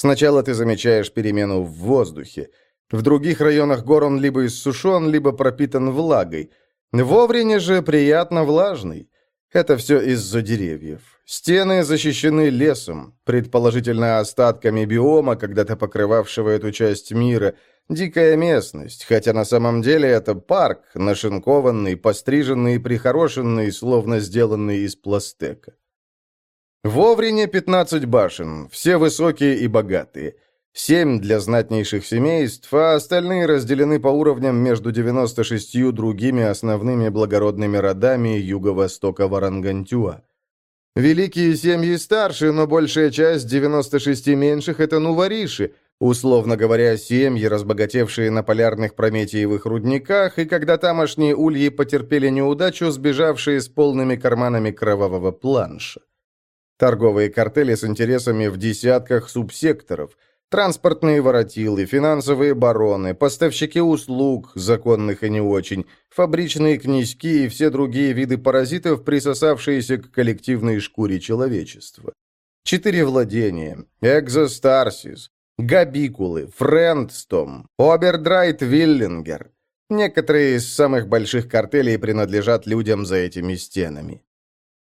Сначала ты замечаешь перемену в воздухе. В других районах гор он либо иссушен, либо пропитан влагой. В Оврине же приятно влажный. Это все из-за деревьев. Стены защищены лесом, предположительно остатками биома, когда-то покрывавшего эту часть мира. Дикая местность, хотя на самом деле это парк, нашинкованный, постриженный и прихорошенный, словно сделанный из пластека. В Оврине 15 башен, все высокие и богатые. Семь для знатнейших семейств, а остальные разделены по уровням между 96 другими основными благородными родами юго-востока Варангантюа. Великие семьи старше, но большая часть 96 меньших – это нувариши, условно говоря, семьи, разбогатевшие на полярных прометиевых рудниках, и когда тамошние ульи потерпели неудачу, сбежавшие с полными карманами кровавого планша. Торговые картели с интересами в десятках субсекторов – Транспортные воротилы, финансовые бароны, поставщики услуг, законных и не очень, фабричные князьки и все другие виды паразитов, присосавшиеся к коллективной шкуре человечества. Четыре владения. Экзостарсис, Габикулы, Френдстом, Обердрайт Виллингер. Некоторые из самых больших картелей принадлежат людям за этими стенами.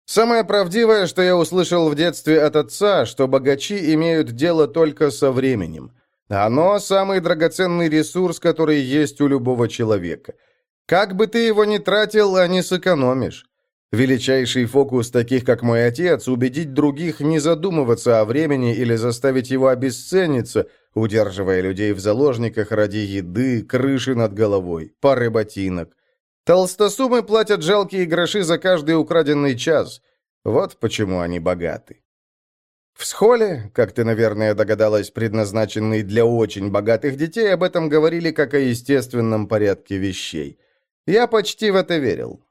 Самое правдивое, что я услышал в детстве от отца, что богачи имеют дело только со временем. Оно – самый драгоценный ресурс, который есть у любого человека. Как бы ты его ни тратил, а не сэкономишь. Величайший фокус таких, как мой отец, убедить других не задумываться о времени или заставить его обесцениться, удерживая людей в заложниках ради еды, крыши над головой, пары ботинок. Толстосумы платят жалкие гроши за каждый украденный час. Вот почему они богаты. В схоле, как ты, наверное, догадалась, предназначенный для очень богатых детей, об этом говорили как о естественном порядке вещей. Я почти в это верил.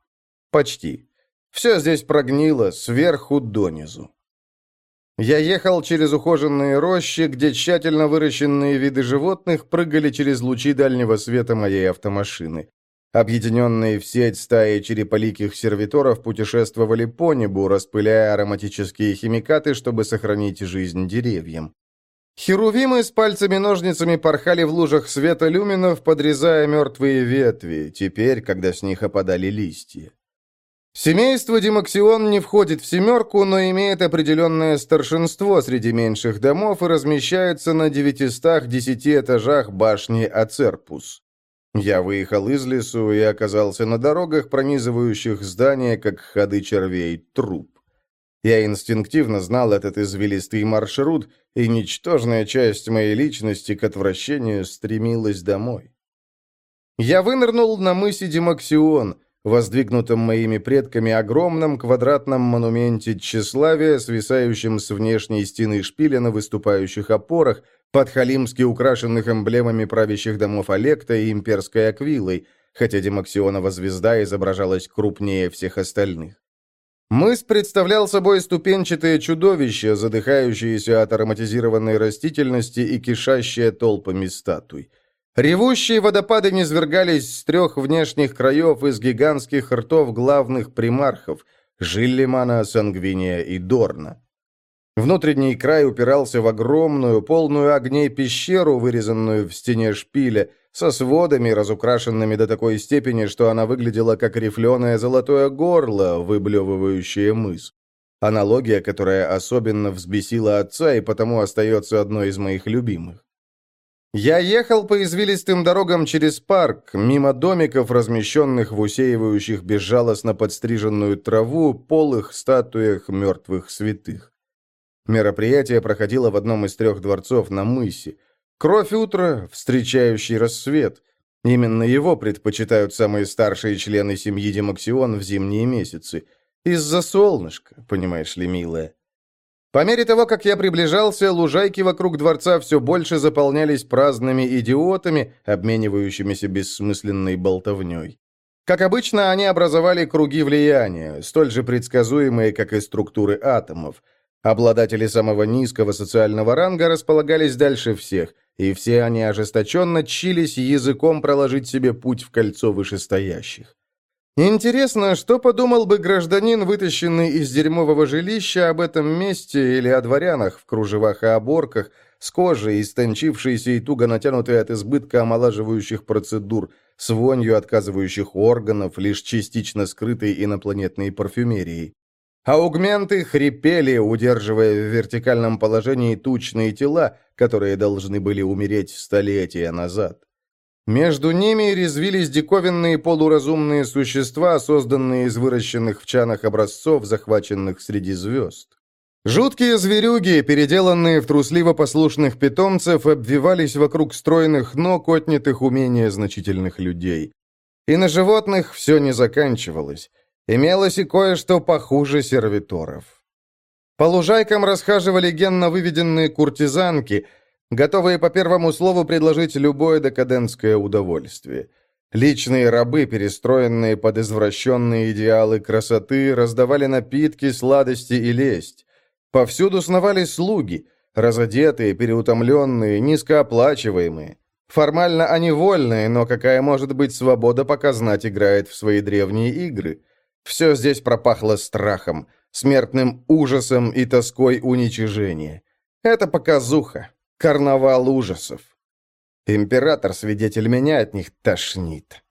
Почти. Все здесь прогнило сверху донизу. Я ехал через ухоженные рощи, где тщательно выращенные виды животных прыгали через лучи дальнего света моей автомашины. Объединенные в сеть стаи череполиких сервиторов путешествовали по небу, распыляя ароматические химикаты, чтобы сохранить жизнь деревьям. Херувимы с пальцами-ножницами порхали в лужах света люминов, подрезая мертвые ветви, теперь, когда с них опадали листья. Семейство Димаксион не входит в семерку, но имеет определенное старшинство среди меньших домов и размещается на 910 этажах башни Ацерпус. Я выехал из лесу и оказался на дорогах, пронизывающих здания, как ходы червей, труп. Я инстинктивно знал этот извилистый маршрут, и ничтожная часть моей личности к отвращению стремилась домой. Я вынырнул на мысе Демаксион, воздвигнутом моими предками огромном квадратном монументе тщеславия, свисающем с внешней стены шпиля на выступающих опорах, подхалимски украшенных эмблемами правящих домов Олекта и имперской Аквилой, хотя Демаксионова звезда изображалась крупнее всех остальных. Мыс представлял собой ступенчатое чудовище, задыхающееся от ароматизированной растительности и кишащее толпами статуй. Ревущие водопады низвергались с трех внешних краев из гигантских ртов главных примархов – Жиллимана, Сангвиния и Дорна. Внутренний край упирался в огромную, полную огней пещеру, вырезанную в стене шпиля, со сводами, разукрашенными до такой степени, что она выглядела как рифленое золотое горло, выблевывающее мыс. Аналогия, которая особенно взбесила отца и потому остается одной из моих любимых. Я ехал по извилистым дорогам через парк, мимо домиков, размещенных в усеивающих безжалостно подстриженную траву, полых статуях мертвых святых. Мероприятие проходило в одном из трех дворцов на мысе. Кровь утра, встречающий рассвет. Именно его предпочитают самые старшие члены семьи Демаксион в зимние месяцы. Из-за солнышка, понимаешь ли, милая. По мере того, как я приближался, лужайки вокруг дворца все больше заполнялись праздными идиотами, обменивающимися бессмысленной болтовней. Как обычно, они образовали круги влияния, столь же предсказуемые, как и структуры атомов. Обладатели самого низкого социального ранга располагались дальше всех, и все они ожесточенно чились языком проложить себе путь в кольцо вышестоящих. Интересно, что подумал бы гражданин, вытащенный из дерьмового жилища об этом месте или о дворянах в кружевах и оборках, с кожей, истончившейся и туго натянутой от избытка омолаживающих процедур, с вонью отказывающих органов, лишь частично скрытой инопланетной парфюмерией. Аугменты хрипели, удерживая в вертикальном положении тучные тела, которые должны были умереть столетия назад. Между ними резвились диковинные полуразумные существа, созданные из выращенных в чанах образцов, захваченных среди звезд. Жуткие зверюги, переделанные в трусливо послушных питомцев, обвивались вокруг стройных ног, отнятых умения значительных людей. И на животных все не заканчивалось. Имелось и кое-что похуже сервиторов. По лужайкам расхаживали генно выведенные куртизанки – готовые по первому слову предложить любое декадентское удовольствие. Личные рабы, перестроенные под извращенные идеалы красоты, раздавали напитки, сладости и лесть. Повсюду сновали слуги, разодетые, переутомленные, низкооплачиваемые. Формально они вольные, но какая может быть свобода, пока знать играет в свои древние игры? Все здесь пропахло страхом, смертным ужасом и тоской уничижения. Это показуха, Карнавал ужасов. Император, свидетель меня, от них тошнит.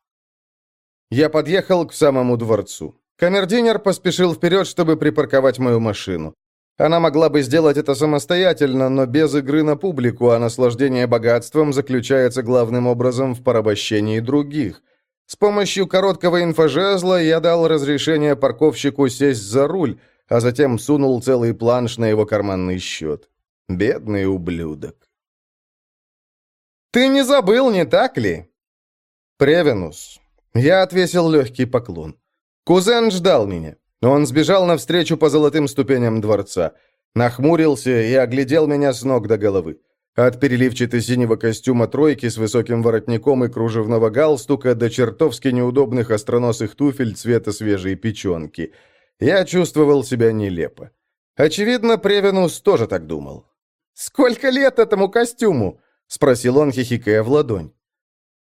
Я подъехал к самому дворцу. Камердинер поспешил вперед, чтобы припарковать мою машину. Она могла бы сделать это самостоятельно, но без игры на публику, а наслаждение богатством заключается главным образом в порабощении других. С помощью короткого инфожезла я дал разрешение парковщику сесть за руль, а затем сунул целый планш на его карманный счет. Бедный ублюдок. «Ты не забыл, не так ли?» «Превенус». Я отвесил легкий поклон. Кузен ждал меня. Он сбежал навстречу по золотым ступеням дворца. Нахмурился и оглядел меня с ног до головы. От переливчато-синего костюма тройки с высоким воротником и кружевного галстука до чертовски неудобных остроносых туфель цвета свежей печенки. Я чувствовал себя нелепо. Очевидно, Превенус тоже так думал. «Сколько лет этому костюму?» — спросил он, хихикая в ладонь.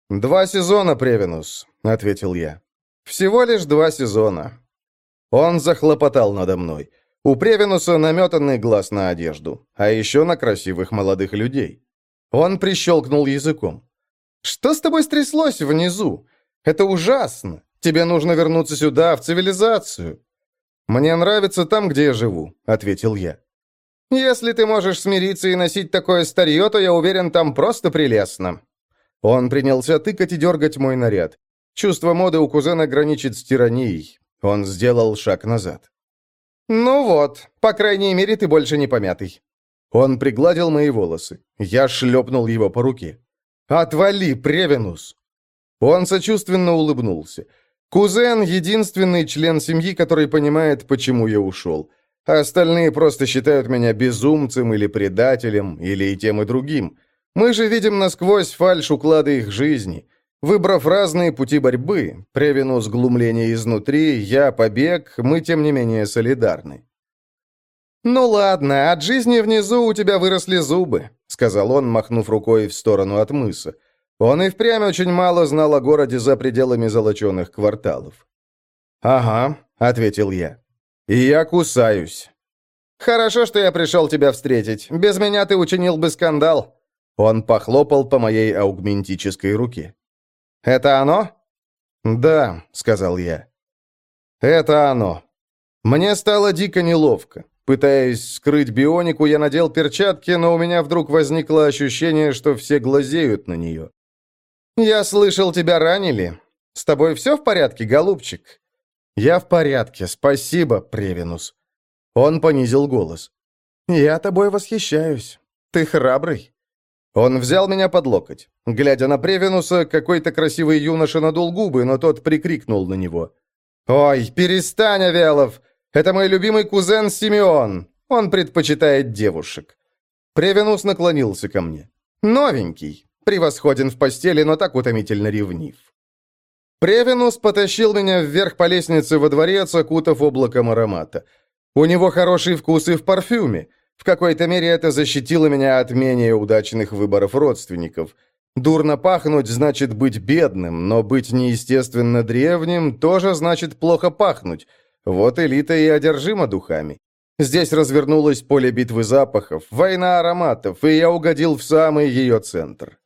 «Два сезона, Превенус», — ответил я. «Всего лишь два сезона». Он захлопотал надо мной. У Превенуса наметанный глаз на одежду, а еще на красивых молодых людей. Он прищелкнул языком. «Что с тобой стряслось внизу? Это ужасно. Тебе нужно вернуться сюда, в цивилизацию». «Мне нравится там, где я живу», — ответил я. Если ты можешь смириться и носить такое старье, то я уверен, там просто прелестно». Он принялся тыкать и дергать мой наряд. Чувство моды у кузена граничит с тиранией. Он сделал шаг назад. «Ну вот, по крайней мере, ты больше не помятый». Он пригладил мои волосы. Я шлепнул его по руке. «Отвали, Превенус!» Он сочувственно улыбнулся. Кузен — единственный член семьи, который понимает, почему я ушел остальные просто считают меня безумцем или предателем, или и тем, и другим. Мы же видим насквозь фальшь уклада их жизни. Выбрав разные пути борьбы, Превенус глумление изнутри, я побег, мы тем не менее солидарны. «Ну ладно, от жизни внизу у тебя выросли зубы», — сказал он, махнув рукой в сторону от мыса. Он и впрямь очень мало знал о городе за пределами золоченых кварталов. «Ага», — ответил я. «И я кусаюсь». «Хорошо, что я пришел тебя встретить. Без меня ты учинил бы скандал». Он похлопал по моей аугментической руке. «Это оно?» «Да», — сказал я. «Это оно». Мне стало дико неловко. Пытаясь скрыть бионику, я надел перчатки, но у меня вдруг возникло ощущение, что все глазеют на нее. «Я слышал, тебя ранили. С тобой все в порядке, голубчик?» «Я в порядке, спасибо, Превенус». Он понизил голос. «Я тобой восхищаюсь. Ты храбрый». Он взял меня под локоть. Глядя на Превенуса, какой-то красивый юноша надул губы, но тот прикрикнул на него. «Ой, перестань, Авелов! Это мой любимый кузен Симеон. Он предпочитает девушек». Превенус наклонился ко мне. «Новенький. Превосходен в постели, но так утомительно ревнив». Превенус потащил меня вверх по лестнице во дворец, окутав облаком аромата. У него хороший вкус и в парфюме. В какой-то мере это защитило меня от менее удачных выборов родственников. Дурно пахнуть значит быть бедным, но быть неестественно древним тоже значит плохо пахнуть. Вот элита и одержима духами. Здесь развернулось поле битвы запахов, война ароматов, и я угодил в самый ее центр.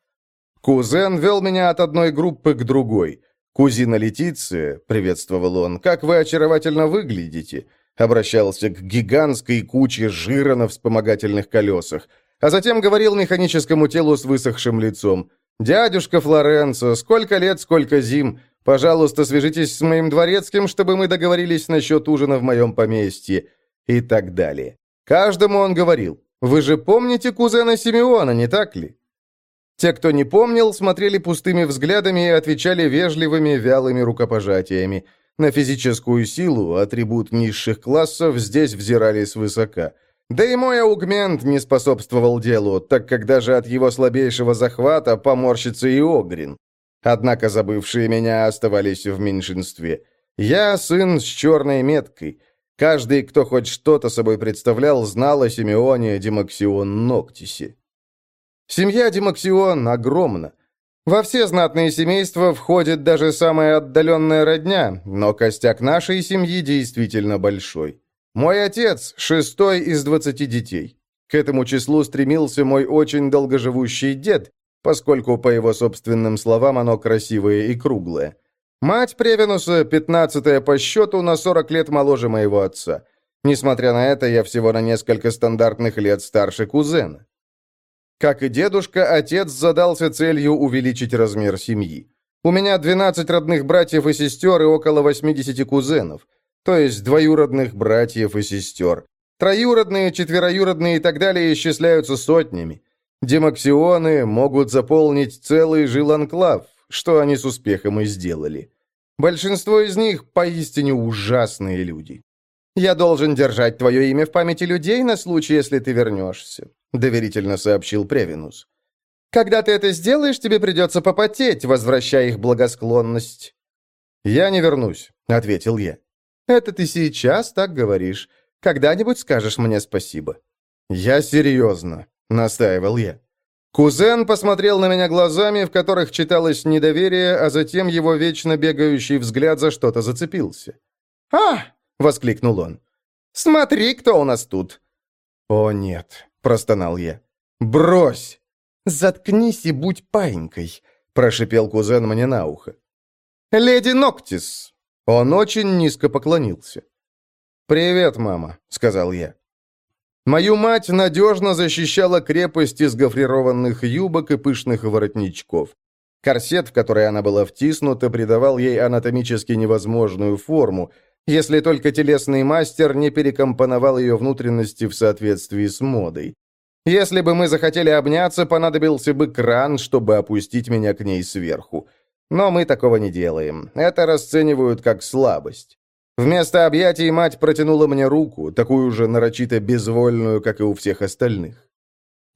Кузен вел меня от одной группы к другой. «Кузина Летиция», — приветствовал он, — «как вы очаровательно выглядите», — обращался к гигантской куче жира на вспомогательных колесах, а затем говорил механическому телу с высохшим лицом, «Дядюшка Флоренцо, сколько лет, сколько зим. Пожалуйста, свяжитесь с моим дворецким, чтобы мы договорились насчет ужина в моем поместье». И так далее. Каждому он говорил, «Вы же помните кузена Симеона, не так ли?» Те, кто не помнил, смотрели пустыми взглядами и отвечали вежливыми, вялыми рукопожатиями. На физическую силу, атрибут низших классов, здесь взирали свысока – да и мой аугмент не способствовал делу, так как даже от его слабейшего захвата поморщится и Огрин. Однако забывшие меня оставались в меньшинстве. Я сын с черной меткой. Каждый, кто хоть что-то собой представлял, знал о Симеоне Демаксион Ноктисе. Семья Демаксион огромна. Во все знатные семейства входит даже самая отдаленная родня, но костяк нашей семьи действительно большой. Мой отец – шестой из двадцати детей. К этому числу стремился мой очень долгоживущий дед, поскольку, по его собственным словам, оно красивое и круглое. Мать Превенуса – пятнадцатая по счету, на сорок лет моложе моего отца. Несмотря на это, я всего на несколько стандартных лет старше кузена. Как и дедушка, отец задался целью увеличить размер семьи. У меня 12 родных братьев и сестер и около 80 кузенов – то есть двоюродных братьев и сестер. Троюродные, четвероюродные и так далее исчисляются сотнями. Демаксионы могут заполнить целый жиланклав, что они с успехом и сделали. Большинство из них поистине ужасные люди. «Я должен держать твое имя в памяти людей на случай, если ты вернешься», — доверительно сообщил Превинус. «Когда ты это сделаешь, тебе придется попотеть, возвращая их благосклонность». «Я не вернусь», — ответил я. Это ты сейчас так говоришь. Когда-нибудь скажешь мне спасибо». «Я серьезно», — настаивал я. Кузен посмотрел на меня глазами, в которых читалось недоверие, а затем его вечно бегающий взгляд за что-то зацепился. «А!» — воскликнул он. «Смотри, кто у нас тут!» «О, нет!» — простонал я. «Брось!» «Заткнись и будь паинькой!» — прошипел кузен мне на ухо. «Леди Ноктис!» Он очень низко поклонился. «Привет, мама», — сказал я. Мою мать надежно защищала крепость из гофрированных юбок и пышных воротничков. Корсет, в который она была втиснута, придавал ей анатомически невозможную форму, если только телесный мастер не перекомпоновал ее внутренности в соответствии с модой. Если бы мы захотели обняться, понадобился бы кран, чтобы опустить меня к ней сверху. Но мы такого не делаем. Это расценивают как слабость. Вместо объятий мать протянула мне руку, такую же нарочито безвольную, как и у всех остальных.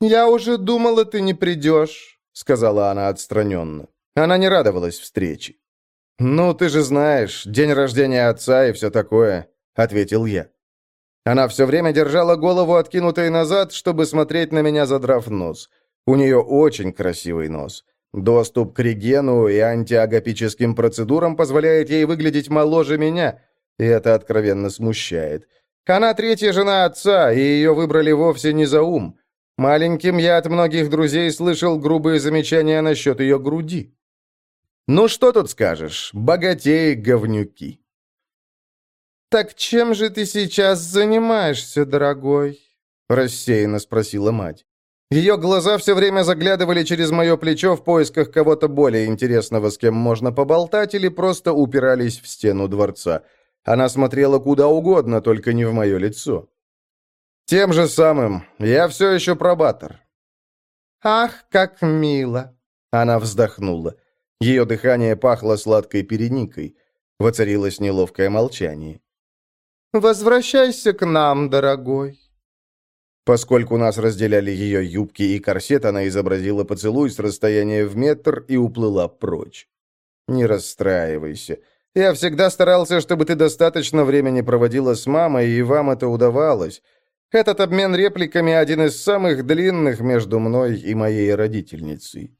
«Я уже думала, ты не придешь», — сказала она отстраненно. Она не радовалась встрече. «Ну, ты же знаешь, день рождения отца и все такое», — ответил я. Она все время держала голову откинутой назад, чтобы смотреть на меня, задрав нос. У нее очень красивый нос. Доступ к регену и антиагопическим процедурам позволяет ей выглядеть моложе меня, и это откровенно смущает. Она третья жена отца, и ее выбрали вовсе не за ум. Маленьким я от многих друзей слышал грубые замечания насчет ее груди. Ну что тут скажешь, богатей говнюки. «Так чем же ты сейчас занимаешься, дорогой?» — рассеянно спросила мать. Ее глаза все время заглядывали через мое плечо в поисках кого-то более интересного, с кем можно поболтать, или просто упирались в стену дворца. Она смотрела куда угодно, только не в мое лицо. «Тем же самым. Я все еще пробатор». «Ах, как мило!» Она вздохнула. Ее дыхание пахло сладкой переникой. Воцарилось неловкое молчание. «Возвращайся к нам, дорогой». Поскольку нас разделяли ее юбки и корсет, она изобразила поцелуй с расстояния в метр и уплыла прочь. «Не расстраивайся. Я всегда старался, чтобы ты достаточно времени проводила с мамой, и вам это удавалось. Этот обмен репликами один из самых длинных между мной и моей родительницей».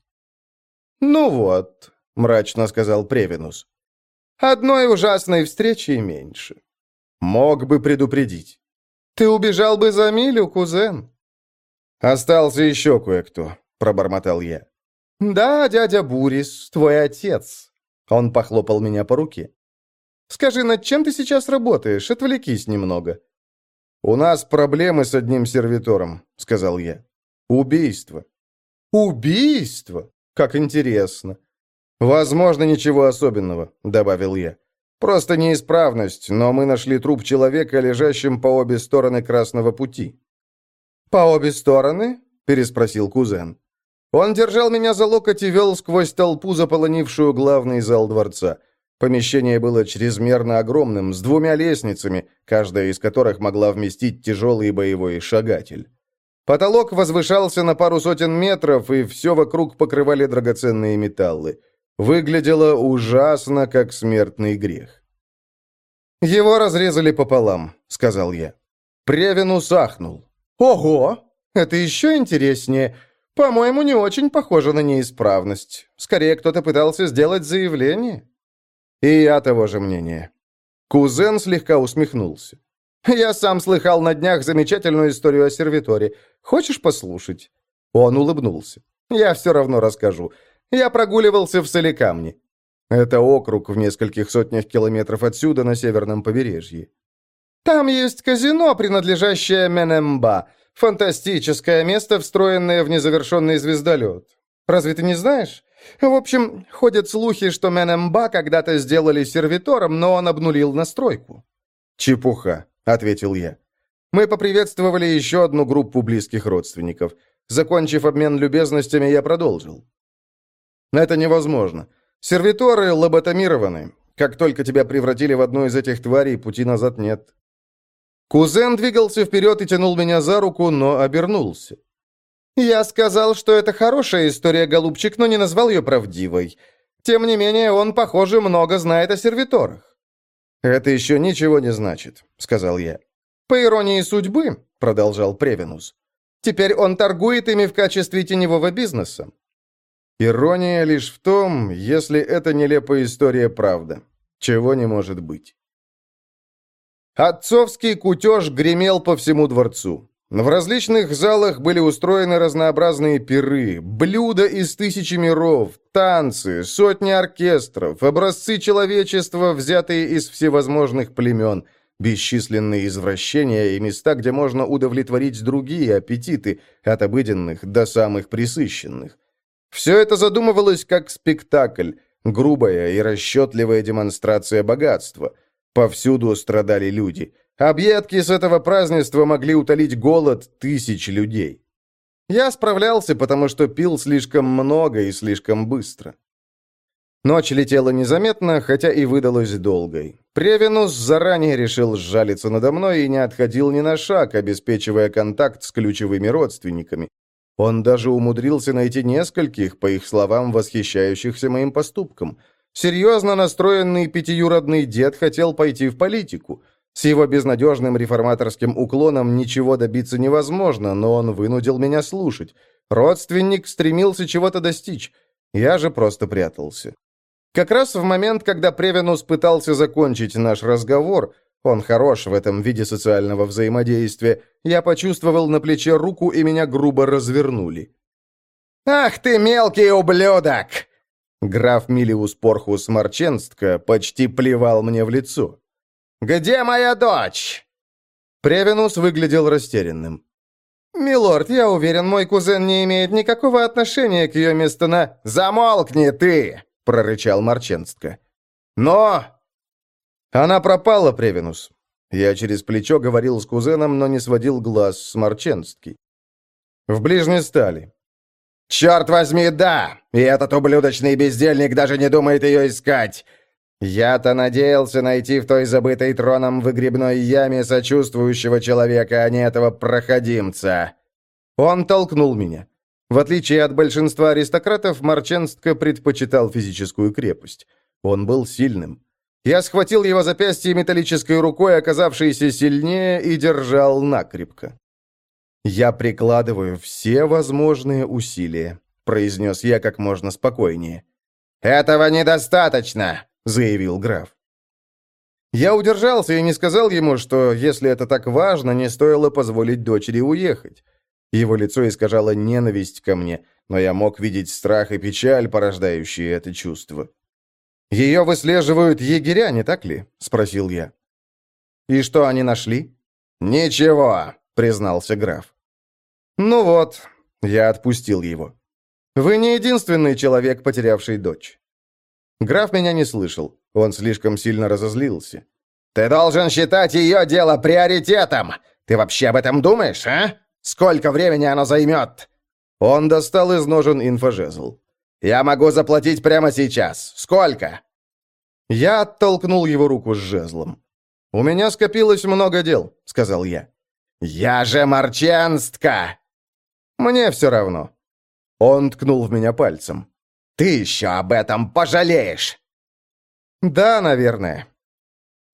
«Ну вот», — мрачно сказал Превенус. «Одной ужасной встречи меньше. Мог бы предупредить. Ты убежал бы за милю, кузен». «Остался еще кое-кто», — пробормотал я. «Да, дядя Бурис, твой отец». Он похлопал меня по руке. «Скажи, над чем ты сейчас работаешь? Отвлекись немного». «У нас проблемы с одним сервитором», — сказал я. «Убийство». «Убийство? Как интересно». «Возможно, ничего особенного», — добавил я. «Просто неисправность, но мы нашли труп человека, лежащим по обе стороны Красного пути». «По обе стороны?» — переспросил кузен. Он держал меня за локоть и вел сквозь толпу, заполонившую главный зал дворца. Помещение было чрезмерно огромным, с двумя лестницами, каждая из которых могла вместить тяжелый боевой шагатель. Потолок возвышался на пару сотен метров, и все вокруг покрывали драгоценные металлы. Выглядело ужасно, как смертный грех. «Его разрезали пополам», — сказал я. Превину сахнул. «Ого! Это еще интереснее. По-моему, не очень похоже на неисправность. Скорее, кто-то пытался сделать заявление. И я того же мнения. Кузен слегка усмехнулся. Я сам слыхал на днях замечательную историю о сервиторе. Хочешь послушать? Он улыбнулся. Я все равно расскажу. Я прогуливался в Соликамне. Это округ в нескольких сотнях километров отсюда, на северном побережье. Там есть казино, принадлежащее Менемба. Фантастическое место, встроенное в незавершенный звездолет. Разве ты не знаешь? В общем, ходят слухи, что Менемба когда-то сделали сервитором, но он обнулил настройку. «Чепуха», — ответил я. Мы поприветствовали еще одну группу близких родственников. Закончив обмен любезностями, я продолжил. «Это невозможно. Сервиторы лоботомированы. Как только тебя превратили в одну из этих тварей, пути назад нет. Кузен двигался вперед и тянул меня за руку, но обернулся. «Я сказал, что это хорошая история, голубчик, но не назвал ее правдивой. Тем не менее, он, похоже, много знает о сервиторах». «Это еще ничего не значит», — сказал я. «По иронии судьбы», — продолжал Превенус, «теперь он торгует ими в качестве теневого бизнеса». Ирония лишь в том, если это нелепая история правда, чего не может быть. Отцовский кутеж гремел по всему дворцу. В различных залах были устроены разнообразные пиры, блюда из тысячи миров, танцы, сотни оркестров, образцы человечества, взятые из всевозможных племен, бесчисленные извращения и места, где можно удовлетворить другие аппетиты, от обыденных до самых присыщенных. Все это задумывалось как спектакль, грубая и расчетливая демонстрация богатства – Повсюду страдали люди. Объедки с этого празднества могли утолить голод тысяч людей. Я справлялся, потому что пил слишком много и слишком быстро. Ночь летела незаметно, хотя и выдалась долгой. Превенус заранее решил сжалиться надо мной и не отходил ни на шаг, обеспечивая контакт с ключевыми родственниками. Он даже умудрился найти нескольких, по их словам, восхищающихся моим поступком – Серьезно настроенный пятиюродный дед хотел пойти в политику. С его безнадежным реформаторским уклоном ничего добиться невозможно, но он вынудил меня слушать. Родственник стремился чего-то достичь. Я же просто прятался. Как раз в момент, когда Превенус пытался закончить наш разговор, он хорош в этом виде социального взаимодействия, я почувствовал на плече руку, и меня грубо развернули. «Ах ты, мелкий ублюдок!» Граф Милиус Порхус Марченстка почти плевал мне в лицо. «Где моя дочь?» Превенус выглядел растерянным. «Милорд, я уверен, мой кузен не имеет никакого отношения к ее месту на...» «Замолкни ты!» — прорычал Марченстка. «Но...» Она пропала, Превенус. Я через плечо говорил с кузеном, но не сводил глаз с Марченски. В ближней стали. «Черт возьми, да! И этот ублюдочный бездельник даже не думает ее искать!» «Я-то надеялся найти в той забытой троном выгребной яме сочувствующего человека, а не этого проходимца!» Он толкнул меня. В отличие от большинства аристократов, Марченстко предпочитал физическую крепость. Он был сильным. Я схватил его запястье металлической рукой, оказавшейся сильнее, и держал накрепко. Я прикладываю все возможные усилия. — произнес я как можно спокойнее. «Этого недостаточно», — заявил граф. Я удержался и не сказал ему, что, если это так важно, не стоило позволить дочери уехать. Его лицо искажало ненависть ко мне, но я мог видеть страх и печаль, порождающие это чувство. «Ее выслеживают егеря, не так ли?» — спросил я. «И что они нашли?» «Ничего», — признался граф. «Ну вот», — я отпустил его. «Вы не единственный человек, потерявший дочь». Граф меня не слышал. Он слишком сильно разозлился. «Ты должен считать ее дело приоритетом! Ты вообще об этом думаешь, а? Сколько времени оно займет?» Он достал из ножен инфожезл. «Я могу заплатить прямо сейчас. Сколько?» Я оттолкнул его руку с жезлом. «У меня скопилось много дел», — сказал я. «Я же марчанстка!» «Мне все равно». Он ткнул в меня пальцем. «Ты еще об этом пожалеешь!» «Да, наверное».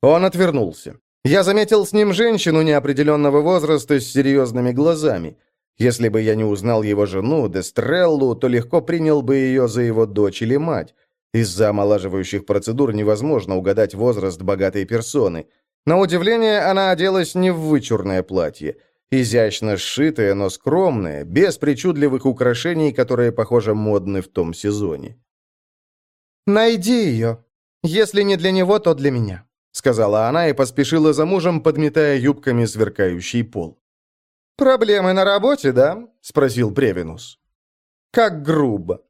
Он отвернулся. Я заметил с ним женщину неопределенного возраста с серьезными глазами. Если бы я не узнал его жену, Дестреллу, то легко принял бы ее за его дочь или мать. Из-за омолаживающих процедур невозможно угадать возраст богатой персоны. На удивление, она оделась не в вычурное платье. Изящно сшитое, но скромное, без причудливых украшений, которые, похоже, модны в том сезоне. «Найди ее», «Если не для него, то для меня», — сказала она и поспешила за мужем, подметая юбками сверкающий пол. «Проблемы на работе, да?» — спросил Превинус. «Как грубо».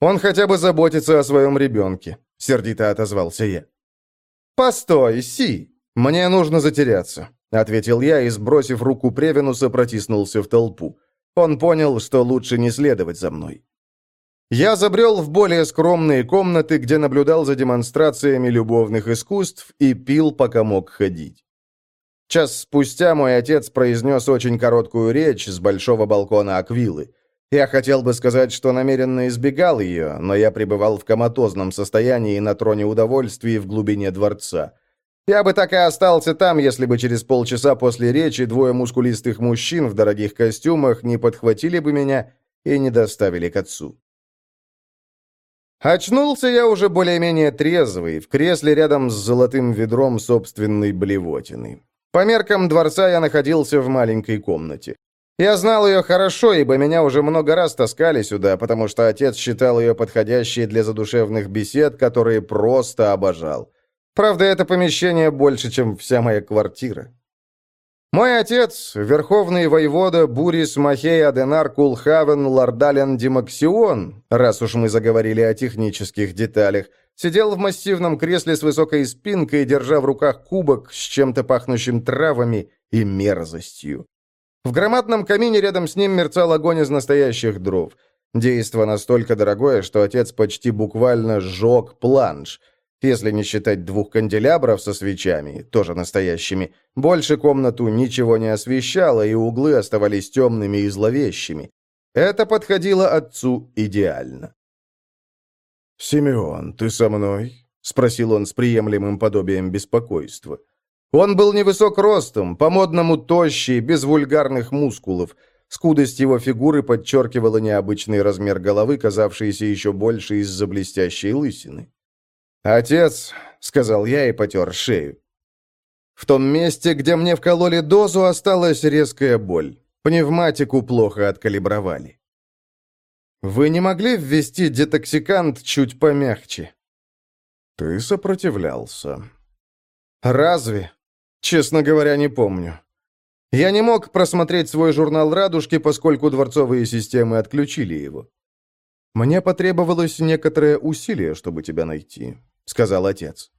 «Он хотя бы заботится о своем ребенке», — сердито отозвался я. «Постой, Си, мне нужно затеряться», — ответил я и, сбросив руку Превинуса, протиснулся в толпу. Он понял, что лучше не следовать за мной. Я забрел в более скромные комнаты, где наблюдал за демонстрациями любовных искусств и пил, пока мог ходить. Час спустя мой отец произнес очень короткую речь с большого балкона Аквилы. Я хотел бы сказать, что намеренно избегал ее, но я пребывал в коматозном состоянии на троне удовольствий в глубине дворца. Я бы так и остался там, если бы через полчаса после речи двое мускулистых мужчин в дорогих костюмах не подхватили бы меня и не доставили к отцу. Очнулся я уже более-менее трезвый, в кресле рядом с золотым ведром собственной блевотины. По меркам дворца я находился в маленькой комнате. Я знал ее хорошо, ибо меня уже много раз таскали сюда, потому что отец считал ее подходящей для задушевных бесед, которые просто обожал. Правда, это помещение больше, чем вся моя квартира. Мой отец, верховный воевода Бурис Махей Аденар Кулхавен Лардален Димаксион, раз уж мы заговорили о технических деталях, сидел в массивном кресле с высокой спинкой, держа в руках кубок с чем-то пахнущим травами и мерзостью. В громадном камине рядом с ним мерцал огонь из настоящих дров. Действо настолько дорогое, что отец почти буквально сжег планш — если не считать двух канделябров со свечами, тоже настоящими, больше комнату ничего не освещало, и углы оставались темными и зловещими. Это подходило отцу идеально. «Симеон, ты со мной?» — спросил он с приемлемым подобием беспокойства. Он был невысок ростом, по-модному тощий, без вульгарных мускулов. Скудость его фигуры подчеркивала необычный размер головы, казавшийся еще больше из-за блестящей лысины. «Отец», — сказал я и потер шею. В том месте, где мне вкололи дозу, осталась резкая боль. Пневматику плохо откалибровали. «Вы не могли ввести детоксикант чуть помягче?» «Ты сопротивлялся». «Разве? Честно говоря, не помню. Я не мог просмотреть свой журнал «Радужки», поскольку дворцовые системы отключили его. Мне потребовалось некоторое усилие, чтобы тебя найти. — сказал отец.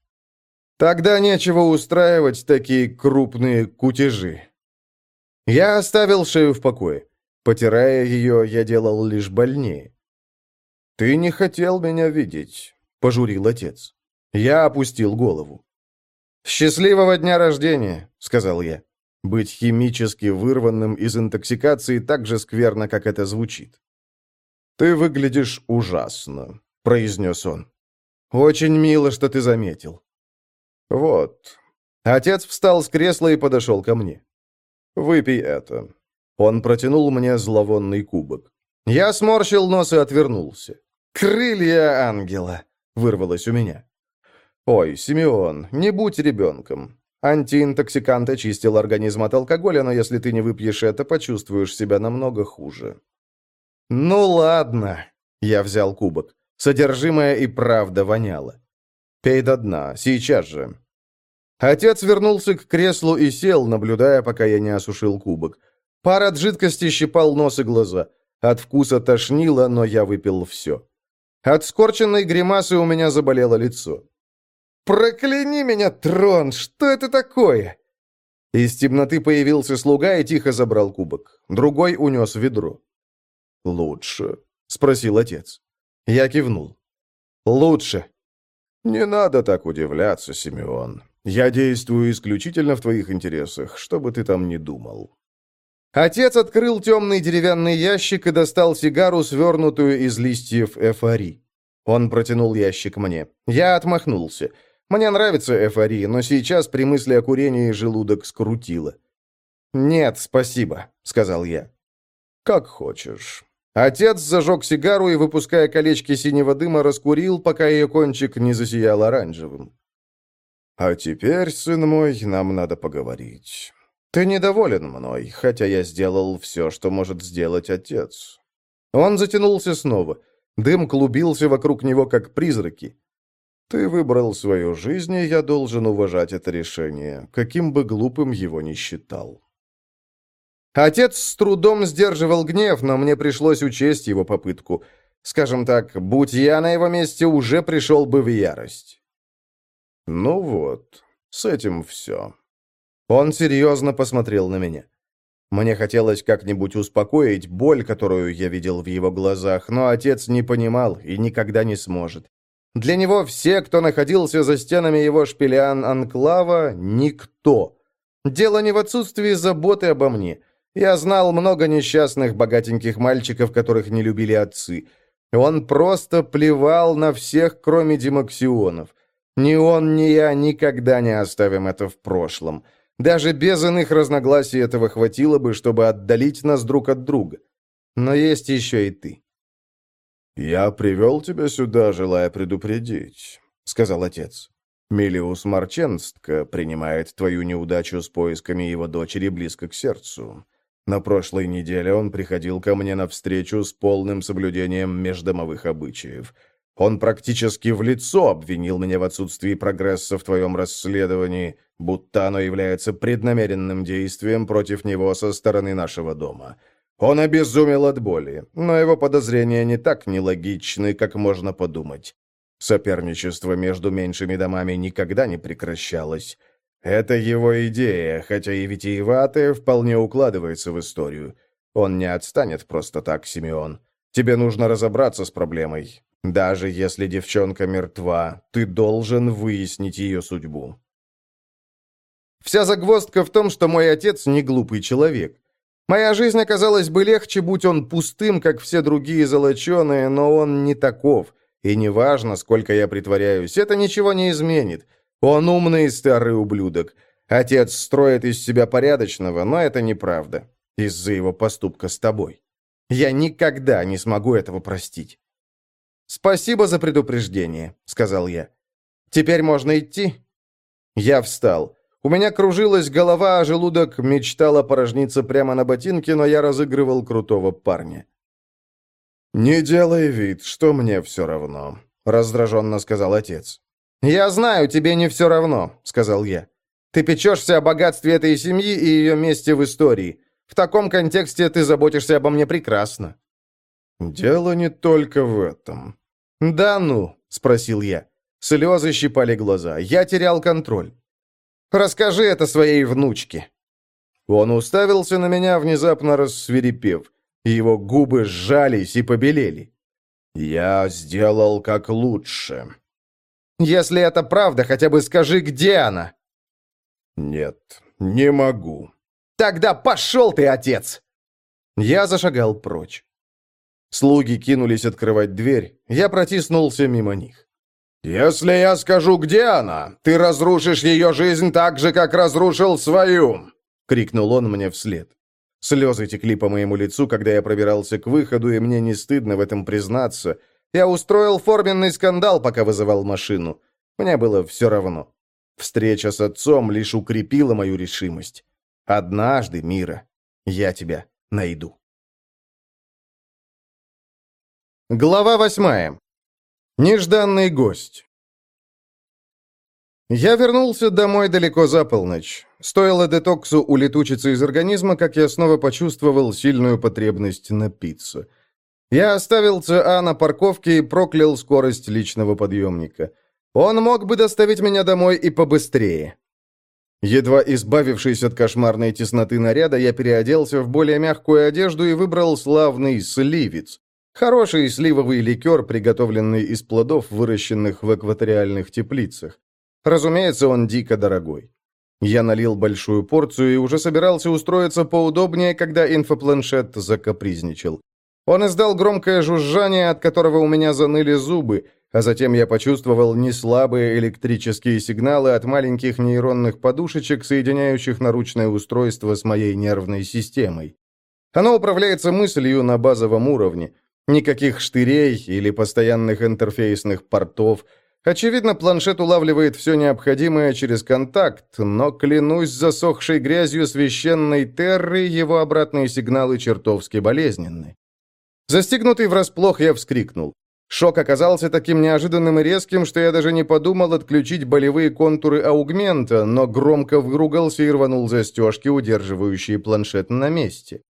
«Тогда нечего устраивать такие крупные кутежи». Я оставил шею в покое. Потирая ее, я делал лишь больнее. «Ты не хотел меня видеть», — пожурил отец. Я опустил голову. «Счастливого дня рождения», — сказал я. Быть химически вырванным из интоксикации так же скверно, как это звучит. «Ты выглядишь ужасно», — произнес он. «Очень мило, что ты заметил». «Вот». Отец встал с кресла и подошел ко мне. «Выпей это». Он протянул мне зловонный кубок. Я сморщил нос и отвернулся. «Крылья ангела!» — вырвалось у меня. «Ой, Симеон, не будь ребенком. Антиинтоксикант очистил организм от алкоголя, но если ты не выпьешь это, почувствуешь себя намного хуже». «Ну ладно», — я взял кубок. Содержимое и правда воняло. «Пей до дна, сейчас же». Отец вернулся к креслу и сел, наблюдая, пока я не осушил кубок. Пар от жидкости щипал нос и глаза. От вкуса тошнило, но я выпил все. От скорченной гримасы у меня заболело лицо. «Прокляни меня, трон! Что это такое?» Из темноты появился слуга и тихо забрал кубок. Другой унес ведро. «Лучше?» — спросил отец. Я кивнул. «Лучше». «Не надо так удивляться, Симеон. Я действую исключительно в твоих интересах, что бы ты там ни думал». Отец открыл темный деревянный ящик и достал сигару, свернутую из листьев эфари. Он протянул ящик мне. Я отмахнулся. Мне нравится эфари, но сейчас при мысли о курении желудок скрутило. «Нет, спасибо», — сказал я. «Как хочешь». Отец зажег сигару и, выпуская колечки синего дыма, раскурил, пока ее кончик не засиял оранжевым. «А теперь, сын мой, нам надо поговорить. «Ты недоволен мной, хотя я сделал все, что может сделать отец». Он затянулся снова. Дым клубился вокруг него, как призраки. «Ты выбрал свою жизнь, и я должен уважать это решение, каким бы глупым его ни считал». Отец с трудом сдерживал гнев, но мне пришлось учесть его попытку. Скажем так, будь я на его месте, уже пришел бы в ярость. «Ну вот, с этим все». Он серьезно посмотрел на меня. Мне хотелось как-нибудь успокоить боль, которую я видел в его глазах, но отец не понимал и никогда не сможет. Для него все, кто находился за стенами его шпилиан-анклава, никто. Дело не в отсутствии заботы обо мне. Я знал много несчастных богатеньких мальчиков, которых не любили отцы. Он просто плевал на всех, кроме Димаксионов. Ни он, ни я никогда не оставим это в прошлом. Даже без иных разногласий этого хватило бы, чтобы отдалить нас друг от друга. Но есть еще и ты. «Я привел тебя сюда, желая предупредить», — сказал отец. «Милиус Марченстка принимает твою неудачу с поисками его дочери близко к сердцу. На прошлой неделе он приходил ко мне на встречу с полным соблюдением междомовых обычаев. Он практически в лицо обвинил меня в отсутствии прогресса в твоем расследовании, будто оно является преднамеренным действием против него со стороны нашего дома. Он обезумел от боли, но его подозрения не так нелогичны, как можно подумать. Соперничество между меньшими домами никогда не прекращалось. Это его идея, хотя и витиеватая, вполне укладывается в историю. Он не отстанет просто так, Симеон. Тебе нужно разобраться с проблемой. Даже если девчонка мертва, ты должен выяснить ее судьбу. Вся загвоздка в том, что мой отец не глупый человек. Моя жизнь оказалась бы легче, будь он пустым, как все другие золоченые, но он не таков. И неважно, сколько я притворяюсь, это ничего не изменит. Он умный старый ублюдок. Отец строит из себя порядочного, но это неправда. Из-за его поступка с тобой. Я никогда не смогу этого простить. «Спасибо за предупреждение», — сказал я. «Теперь можно идти?» Я встал. У меня кружилась голова, а желудок мечтал опорожниться прямо на ботинке, но я разыгрывал крутого парня. «Не делай вид, что мне все равно», — раздраженно сказал отец. «Я знаю, тебе не все равно», — сказал я. «Ты печешься о богатстве этой семьи и ее месте в истории. В таком контексте ты заботишься обо мне прекрасно». «Дело не только в этом». «Да ну?» — спросил я. Слезы щипали глаза. Я терял контроль. «Расскажи это своей внучке». Он уставился на меня, внезапно рассверепев. Его губы сжались и побелели. «Я сделал как лучше». «Если это правда, хотя бы скажи, где она?» «Нет, не могу». «Тогда пошел ты, отец!» Я зашагал прочь. Слуги кинулись открывать дверь. Я протиснулся мимо них. «Если я скажу, где она, ты разрушишь ее жизнь так же, как разрушил свою!» — крикнул он мне вслед. Слезы текли по моему лицу, когда я пробирался к выходу, и мне не стыдно в этом признаться. Я устроил форменный скандал, пока вызывал машину. Мне было все равно. Встреча с отцом лишь укрепила мою решимость. Однажды, Мира, я тебя найду. Глава восьмая. Нежданный гость. Я вернулся домой далеко за полночь. Стоило детоксу улетучиться из организма, как я снова почувствовал сильную потребность напиться. Я оставил ЦА на парковке и проклял скорость личного подъемника. Он мог бы доставить меня домой и побыстрее. Едва избавившись от кошмарной тесноты наряда, я переоделся в более мягкую одежду и выбрал славный сливец. Хороший сливовый ликер, приготовленный из плодов, выращенных в экваториальных теплицах. Разумеется, он дико дорогой. Я налил большую порцию и уже собирался устроиться поудобнее, когда инфопланшет закапризничал. Он издал громкое жужжание, от которого у меня заныли зубы, а затем я почувствовал неслабые электрические сигналы от маленьких нейронных подушечек, соединяющих наручное устройство с моей нервной системой. Оно управляется мыслью на базовом уровне. Никаких штырей или постоянных интерфейсных портов – Очевидно, планшет улавливает все необходимое через контакт, но, клянусь засохшей грязью священной терры, его обратные сигналы чертовски болезненны. Застигнутый врасплох, я вскрикнул. Шок оказался таким неожиданным и резким, что я даже не подумал отключить болевые контуры аугмента, но громко выругался и рванул застежки, удерживающие планшет на месте.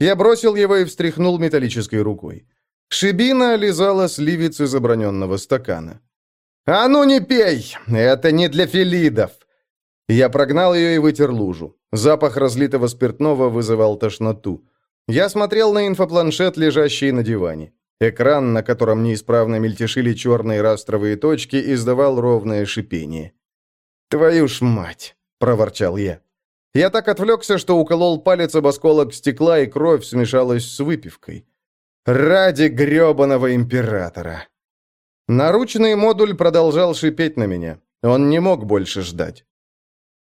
Я бросил его и встряхнул металлической рукой. Шибина лизала сливиц из оброненного стакана. «А ну не пей! Это не для филидов!» Я прогнал ее и вытер лужу. Запах разлитого спиртного вызывал тошноту. Я смотрел на инфопланшет, лежащий на диване. Экран, на котором неисправно мельтешили черные растровые точки, издавал ровное шипение. «Твою ж мать!» — проворчал я. Я так отвлекся, что уколол палец об осколок стекла, и кровь смешалась с выпивкой. «Ради гребаного императора!» Наручный модуль продолжал шипеть на меня. Он не мог больше ждать.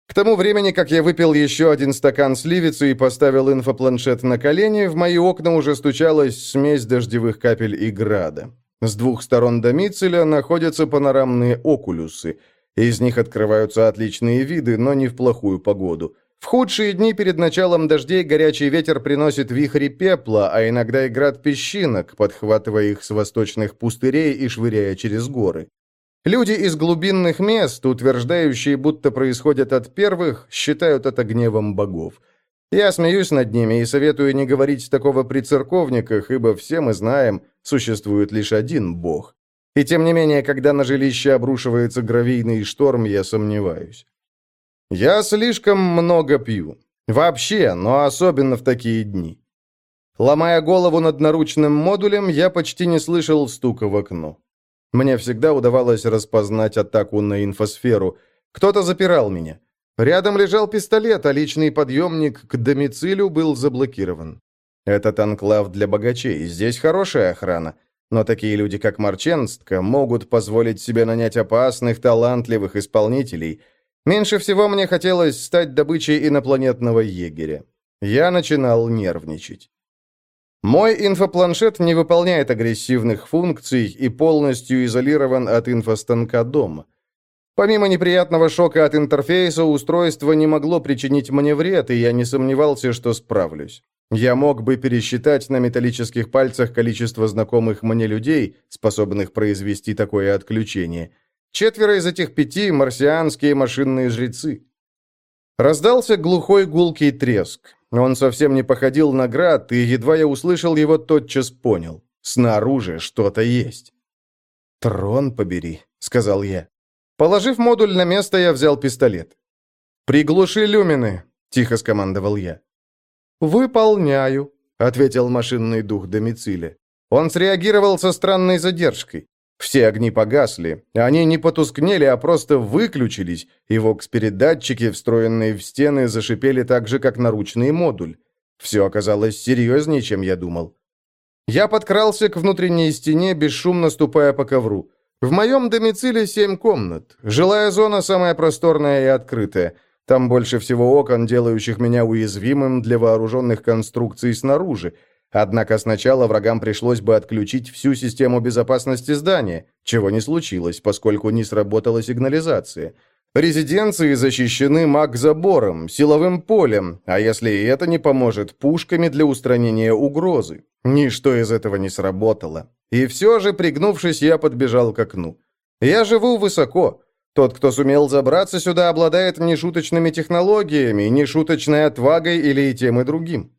К тому времени, как я выпил еще один стакан сливицы и поставил инфопланшет на колени, в мои окна уже стучалась смесь дождевых капель и града. С двух сторон домицеля находятся панорамные окулюсы. Из них открываются отличные виды, но не в плохую погоду. В худшие дни перед началом дождей горячий ветер приносит вихри пепла, а иногда и град песчинок, подхватывая их с восточных пустырей и швыряя через горы. Люди из глубинных мест, утверждающие, будто происходят от первых, считают это гневом богов. Я смеюсь над ними и советую не говорить такого при церковниках, ибо все мы знаем, существует лишь один бог. И тем не менее, когда на жилище обрушивается гравийный шторм, я сомневаюсь. Я слишком много пью. Вообще, но особенно в такие дни. Ломая голову над наручным модулем, я почти не слышал стука в окно. Мне всегда удавалось распознать атаку на инфосферу. Кто-то запирал меня. Рядом лежал пистолет, а личный подъемник к домицилю был заблокирован. Этот анклав для богачей, здесь хорошая охрана. Но такие люди, как Марченстка, могут позволить себе нанять опасных, талантливых исполнителей – Меньше всего мне хотелось стать добычей инопланетного егеря. Я начинал нервничать. Мой инфопланшет не выполняет агрессивных функций и полностью изолирован от инфостанка дома. Помимо неприятного шока от интерфейса, устройство не могло причинить мне вред, и я не сомневался, что справлюсь. Я мог бы пересчитать на металлических пальцах количество знакомых мне людей, способных произвести такое отключение – Четверо из этих пяти — марсианские машинные жрецы. Раздался глухой гулкий треск. Он совсем не походил на град, и едва я услышал его, тотчас понял. Снаружи что-то есть. «Трон побери», — сказал я. Положив модуль на место, я взял пистолет. «Приглуши люмины», — тихо скомандовал я. «Выполняю», — ответил машинный дух домициля. Он среагировал со странной задержкой. Все огни погасли. Они не потускнели, а просто выключились, и вокс-передатчики, встроенные в стены, зашипели так же, как наручный модуль. Все оказалось серьезнее, чем я думал. Я подкрался к внутренней стене, бесшумно ступая по ковру. В моем домициле семь комнат. Жилая зона самая просторная и открытая. Там больше всего окон, делающих меня уязвимым для вооруженных конструкций снаружи. Однако сначала врагам пришлось бы отключить всю систему безопасности здания, чего не случилось, поскольку не сработала сигнализация. Резиденции защищены маг-забором, силовым полем, а если и это не поможет, пушками для устранения угрозы. Ничто из этого не сработало. И все же, пригнувшись, я подбежал к окну. Я живу высоко. Тот, кто сумел забраться сюда, обладает нешуточными технологиями, нешуточной отвагой или и тем, и другим.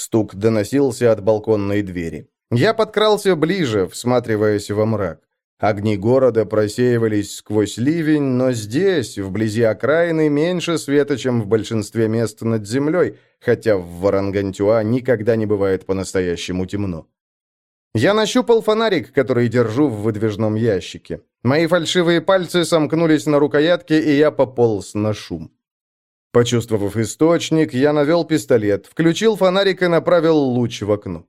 Стук доносился от балконной двери. Я подкрался ближе, всматриваясь во мрак. Огни города просеивались сквозь ливень, но здесь, вблизи окраины, меньше света, чем в большинстве мест над землей, хотя в Варангантюа никогда не бывает по-настоящему темно. Я нащупал фонарик, который держу в выдвижном ящике. Мои фальшивые пальцы сомкнулись на рукоятке, и я пополз на шум. Почувствовав источник, я навел пистолет, включил фонарик и направил луч в окно.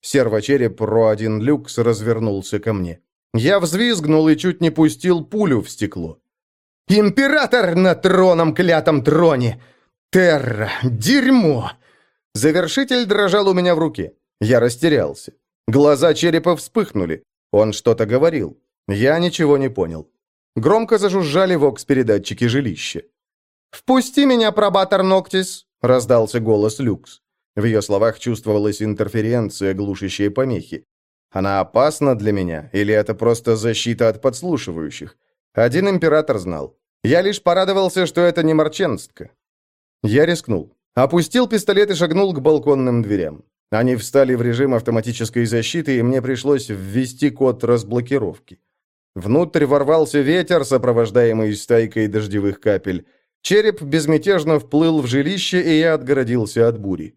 Сервочереп Ро-1 Люкс развернулся ко мне. Я взвизгнул и чуть не пустил пулю в стекло. «Император на троном клятом троне! Терра! Дерьмо!» Завершитель дрожал у меня в руке. Я растерялся. Глаза черепа вспыхнули. Он что-то говорил. Я ничего не понял. Громко зажужжали вокс-передатчики жилища. «Впусти меня, пробатор Ноктис!» — раздался голос Люкс. В ее словах чувствовалась интерференция, глушащая помехи. Она опасна для меня, или это просто защита от подслушивающих? Один император знал. Я лишь порадовался, что это не марченстка. Я рискнул. Опустил пистолет и шагнул к балконным дверям. Они встали в режим автоматической защиты, и мне пришлось ввести код разблокировки. Внутрь ворвался ветер, сопровождаемый стайкой дождевых капель. Череп безмятежно вплыл в жилище, и я отгородился от бури.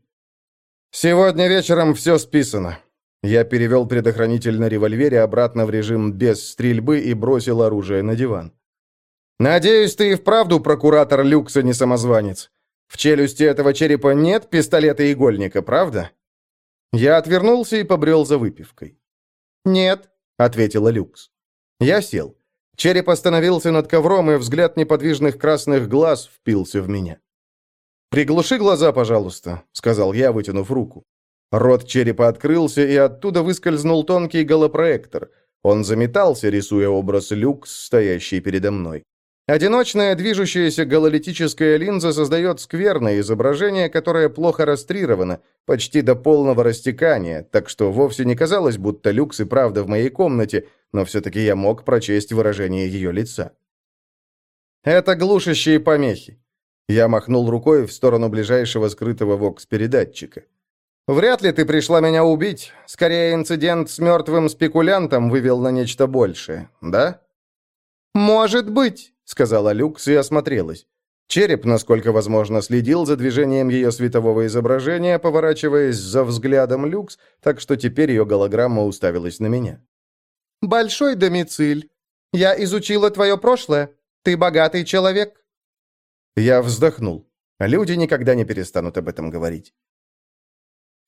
«Сегодня вечером все списано», я перевел предохранитель на револьвере обратно в режим без стрельбы и бросил оружие на диван. «Надеюсь, ты и вправду прокуратор Люкса не самозванец. В челюсти этого черепа нет пистолета-игольника, правда?» Я отвернулся и побрел за выпивкой. «Нет», — ответила Люкс. Я сел. Череп остановился над ковром, и взгляд неподвижных красных глаз впился в меня. «Приглуши глаза, пожалуйста», — сказал я, вытянув руку. Рот черепа открылся, и оттуда выскользнул тонкий голопроектор. Он заметался, рисуя образ люкс, стоящий передо мной. Одиночная движущаяся гололитическая линза создает скверное изображение, которое плохо растрировано, почти до полного растекания, так что вовсе не казалось, будто люкс и правда в моей комнате, но все-таки я мог прочесть выражение ее лица. «Это глушащие помехи». Я махнул рукой в сторону ближайшего скрытого вокс-передатчика. «Вряд ли ты пришла меня убить. Скорее, инцидент с мертвым спекулянтом вывел на нечто большее, да?» «Может быть», — сказала Люкс и осмотрелась. Череп, насколько возможно, следил за движением ее светового изображения, поворачиваясь за взглядом Люкс, так что теперь ее голограмма уставилась на меня. «Большой домициль. Я изучила твое прошлое. Ты богатый человек». Я вздохнул. Люди никогда не перестанут об этом говорить.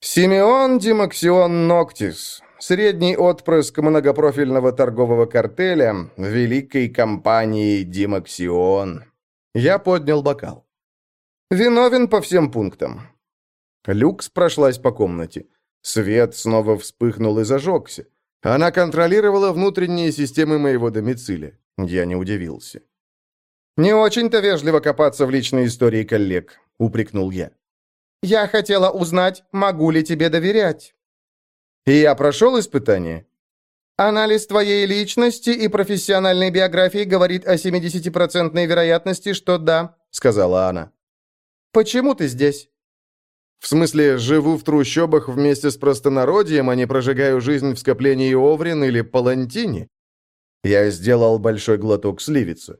Симеон Димаксион Ноктис, средний отпрыск многопрофильного торгового картеля великой компании Димаксион. Я поднял бокал. Виновен по всем пунктам. Люкс прошлась по комнате. Свет снова вспыхнул и зажегся. Она контролировала внутренние системы моего домициля. Я не удивился. «Не очень-то вежливо копаться в личной истории коллег», — упрекнул я. Я хотела узнать, могу ли тебе доверять». «И я прошел испытание?» «Анализ твоей личности и профессиональной биографии говорит о 70% вероятности, что да», — сказала она. «Почему ты здесь?» «В смысле, живу в трущобах вместе с простонародьем, а не прожигаю жизнь в скоплении Оврин или Палантине?» Я сделал большой глоток сливицы.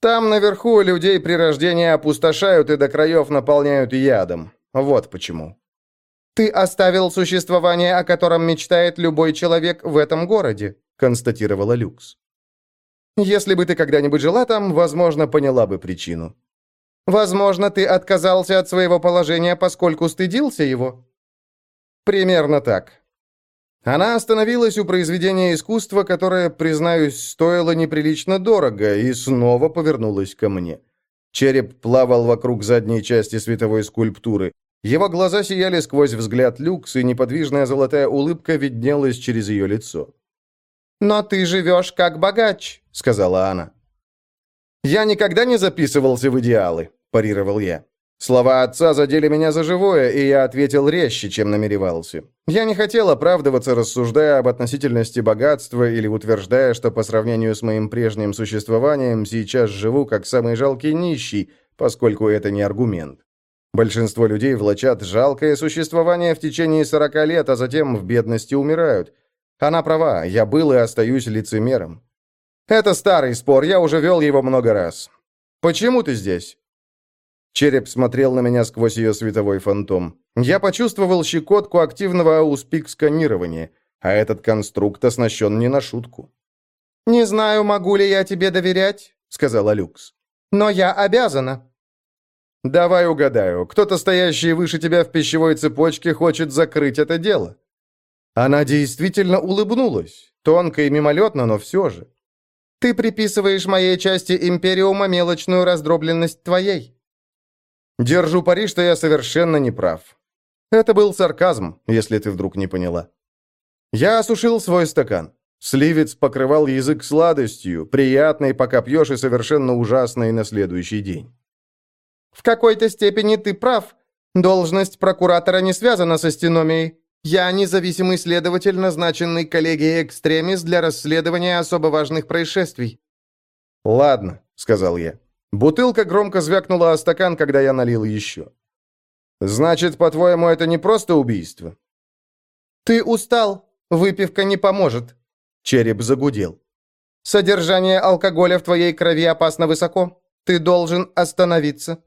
Там наверху людей при рождении опустошают и до краев наполняют ядом. Вот почему. «Ты оставил существование, о котором мечтает любой человек в этом городе», констатировала Люкс. «Если бы ты когда-нибудь жила там, возможно, поняла бы причину. Возможно, ты отказался от своего положения, поскольку стыдился его?» «Примерно так. Она остановилась у произведения искусства, которое, признаюсь, стоило неприлично дорого, и снова повернулась ко мне. Череп плавал вокруг задней части световой скульптуры. Его глаза сияли сквозь взгляд люкс, и неподвижная золотая улыбка виднелась через ее лицо. «Но ты живешь как богач», — сказала она. «Я никогда не записывался в идеалы», — парировал я. Слова отца задели меня за живое, и я ответил резче, чем намеревался. Я не хотел оправдываться, рассуждая об относительности богатства или утверждая, что по сравнению с моим прежним существованием сейчас живу как самый жалкий нищий, поскольку это не аргумент. Большинство людей влачат жалкое существование в течение 40 лет, а затем в бедности умирают. Она права, я был и остаюсь лицемером. Это старый спор, я уже вел его много раз. Почему ты здесь? Череп смотрел на меня сквозь ее световой фантом. Я почувствовал щекотку активного ауспик-сканирования, а этот конструкт оснащен не на шутку. «Не знаю, могу ли я тебе доверять», — сказала Люкс. «Но я обязана». «Давай угадаю. Кто-то, стоящий выше тебя в пищевой цепочке, хочет закрыть это дело». Она действительно улыбнулась. Тонко и мимолетно, но все же. «Ты приписываешь моей части Империума мелочную раздробленность твоей». Держу пари, что я совершенно не прав. Это был сарказм, если ты вдруг не поняла. Я осушил свой стакан. Сливец покрывал язык сладостью, приятной, пока пьешь, и совершенно ужасной на следующий день. «В какой-то степени ты прав. Должность прокуратора не связана со стеномией. Я независимый следователь, назначенный коллегией «Экстремис» для расследования особо важных происшествий». «Ладно», — сказал я. Бутылка громко звякнула о стакан, когда я налил еще. «Значит, по-твоему, это не просто убийство?» «Ты устал. Выпивка не поможет». Череп загудел. «Содержание алкоголя в твоей крови опасно высоко. Ты должен остановиться».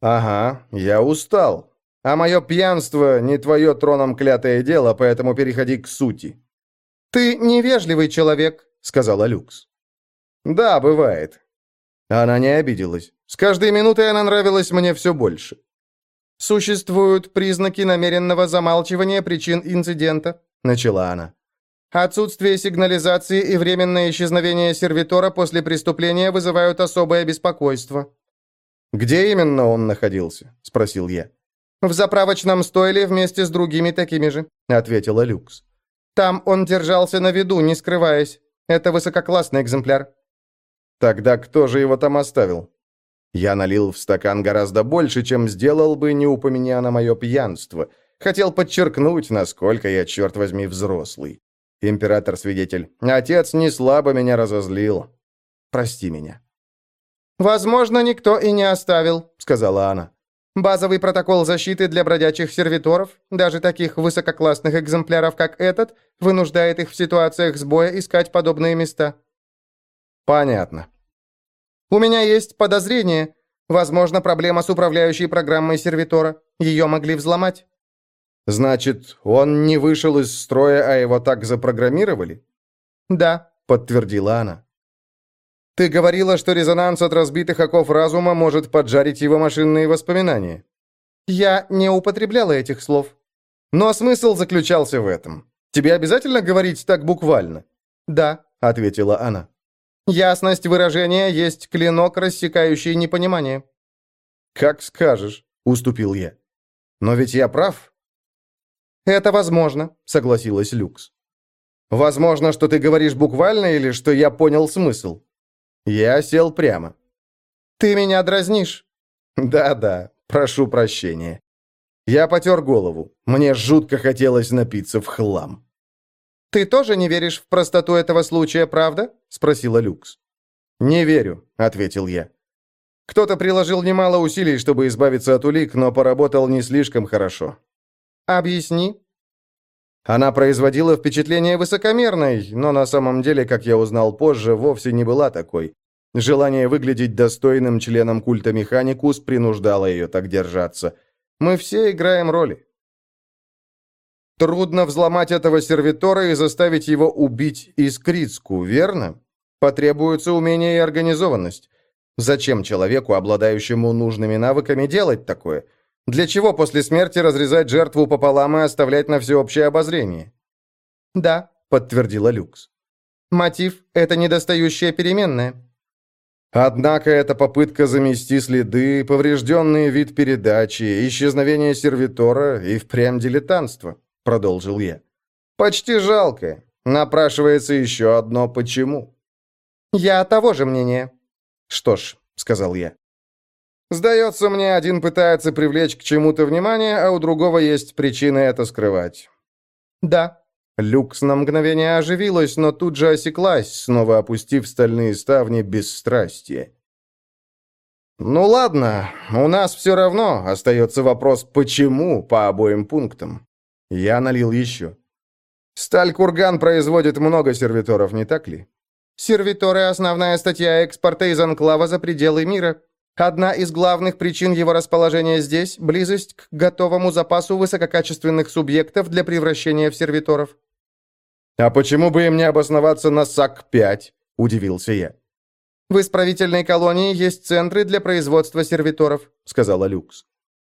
«Ага, я устал. А мое пьянство не твое троном клятое дело, поэтому переходи к сути». «Ты невежливый человек», — сказала Люкс. «Да, бывает. Она не обиделась. С каждой минутой она нравилась мне все больше. «Существуют признаки намеренного замалчивания причин инцидента», — начала она. «Отсутствие сигнализации и временное исчезновение сервитора после преступления вызывают особое беспокойство». «Где именно он находился?» — спросил я. «В заправочном стойле вместе с другими такими же», — ответила Люкс. «Там он держался на виду, не скрываясь. Это высококлассный экземпляр». Тогда кто же его там оставил? Я налил в стакан гораздо больше, чем сделал бы, не упоминя на мое пьянство. Хотел подчеркнуть, насколько я, черт возьми, взрослый. Император-свидетель, отец не слабо меня разозлил. Прости меня. «Возможно, никто и не оставил», — сказала она. «Базовый протокол защиты для бродячих сервиторов, даже таких высококлассных экземпляров, как этот, вынуждает их в ситуациях сбоя искать подобные места». Понятно. У меня есть подозрение. Возможно, проблема с управляющей программой сервитора. Ее могли взломать. Значит, он не вышел из строя, а его так запрограммировали? Да, подтвердила она. Ты говорила, что резонанс от разбитых оков разума может поджарить его машинные воспоминания. Я не употребляла этих слов. Но смысл заключался в этом. Тебе обязательно говорить так буквально? Да, ответила она. Ясность выражения есть клинок, рассекающий непонимание. Как скажешь, уступил я. Но ведь я прав. Это возможно, согласилась Люкс. Возможно, что ты говоришь буквально или что я понял смысл. Я сел прямо. Ты меня дразнишь. Да-да, прошу прощения. Я потер голову. Мне жутко хотелось напиться в хлам. «Ты тоже не веришь в простоту этого случая, правда?» — спросила Люкс. «Не верю», — ответил я. Кто-то приложил немало усилий, чтобы избавиться от улик, но поработал не слишком хорошо. «Объясни». Она производила впечатление высокомерной, но на самом деле, как я узнал позже, вовсе не была такой. Желание выглядеть достойным членом культа Механикус принуждало ее так держаться. Мы все играем роли. Трудно взломать этого сервитора и заставить его убить Искрицку, верно? Потребуется умение и организованность. Зачем человеку, обладающему нужными навыками, делать такое? Для чего после смерти разрезать жертву пополам и оставлять на всеобщее обозрение? «Да», — подтвердила Люкс. «Мотив — это недостающая переменная». Однако эта попытка замести следы, поврежденный вид передачи, исчезновение сервитора и впрямь дилетантство, продолжил я. Почти жалко. Напрашивается еще одно «почему». «Я того же мнения». «Что ж», — сказал я. «Сдается мне, один пытается привлечь к чему-то внимание, а у другого есть причины это скрывать». «Да». Люкс на мгновение оживилась, но тут же осеклась, снова опустив стальные ставни бесстрастия. «Ну ладно, у нас все равно остается вопрос «почему» по обоим пунктам». Я налил еще. Сталь-Курган производит много сервиторов, не так ли? Сервиторы – основная статья экспорта из анклава за пределы мира. Одна из главных причин его расположения здесь – близость к готовому запасу высококачественных субъектов для превращения в сервиторов. «А почему бы им не обосноваться на САК-5?» – удивился я. «В исправительной колонии есть центры для производства сервиторов», – сказала Люкс.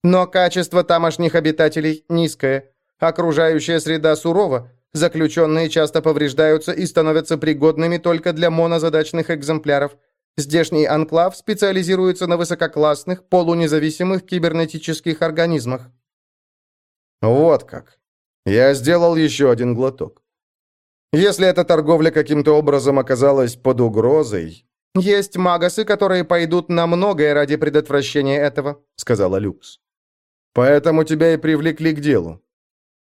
«Но качество тамошних обитателей низкое, окружающая среда сурова, Заключенные часто повреждаются и становятся пригодными только для монозадачных экземпляров. Здешний анклав специализируется на высококлассных, полунезависимых кибернетических организмах. Вот как. Я сделал еще один глоток. Если эта торговля каким-то образом оказалась под угрозой... «Есть магасы, которые пойдут на многое ради предотвращения этого», — сказала Люкс. «Поэтому тебя и привлекли к делу.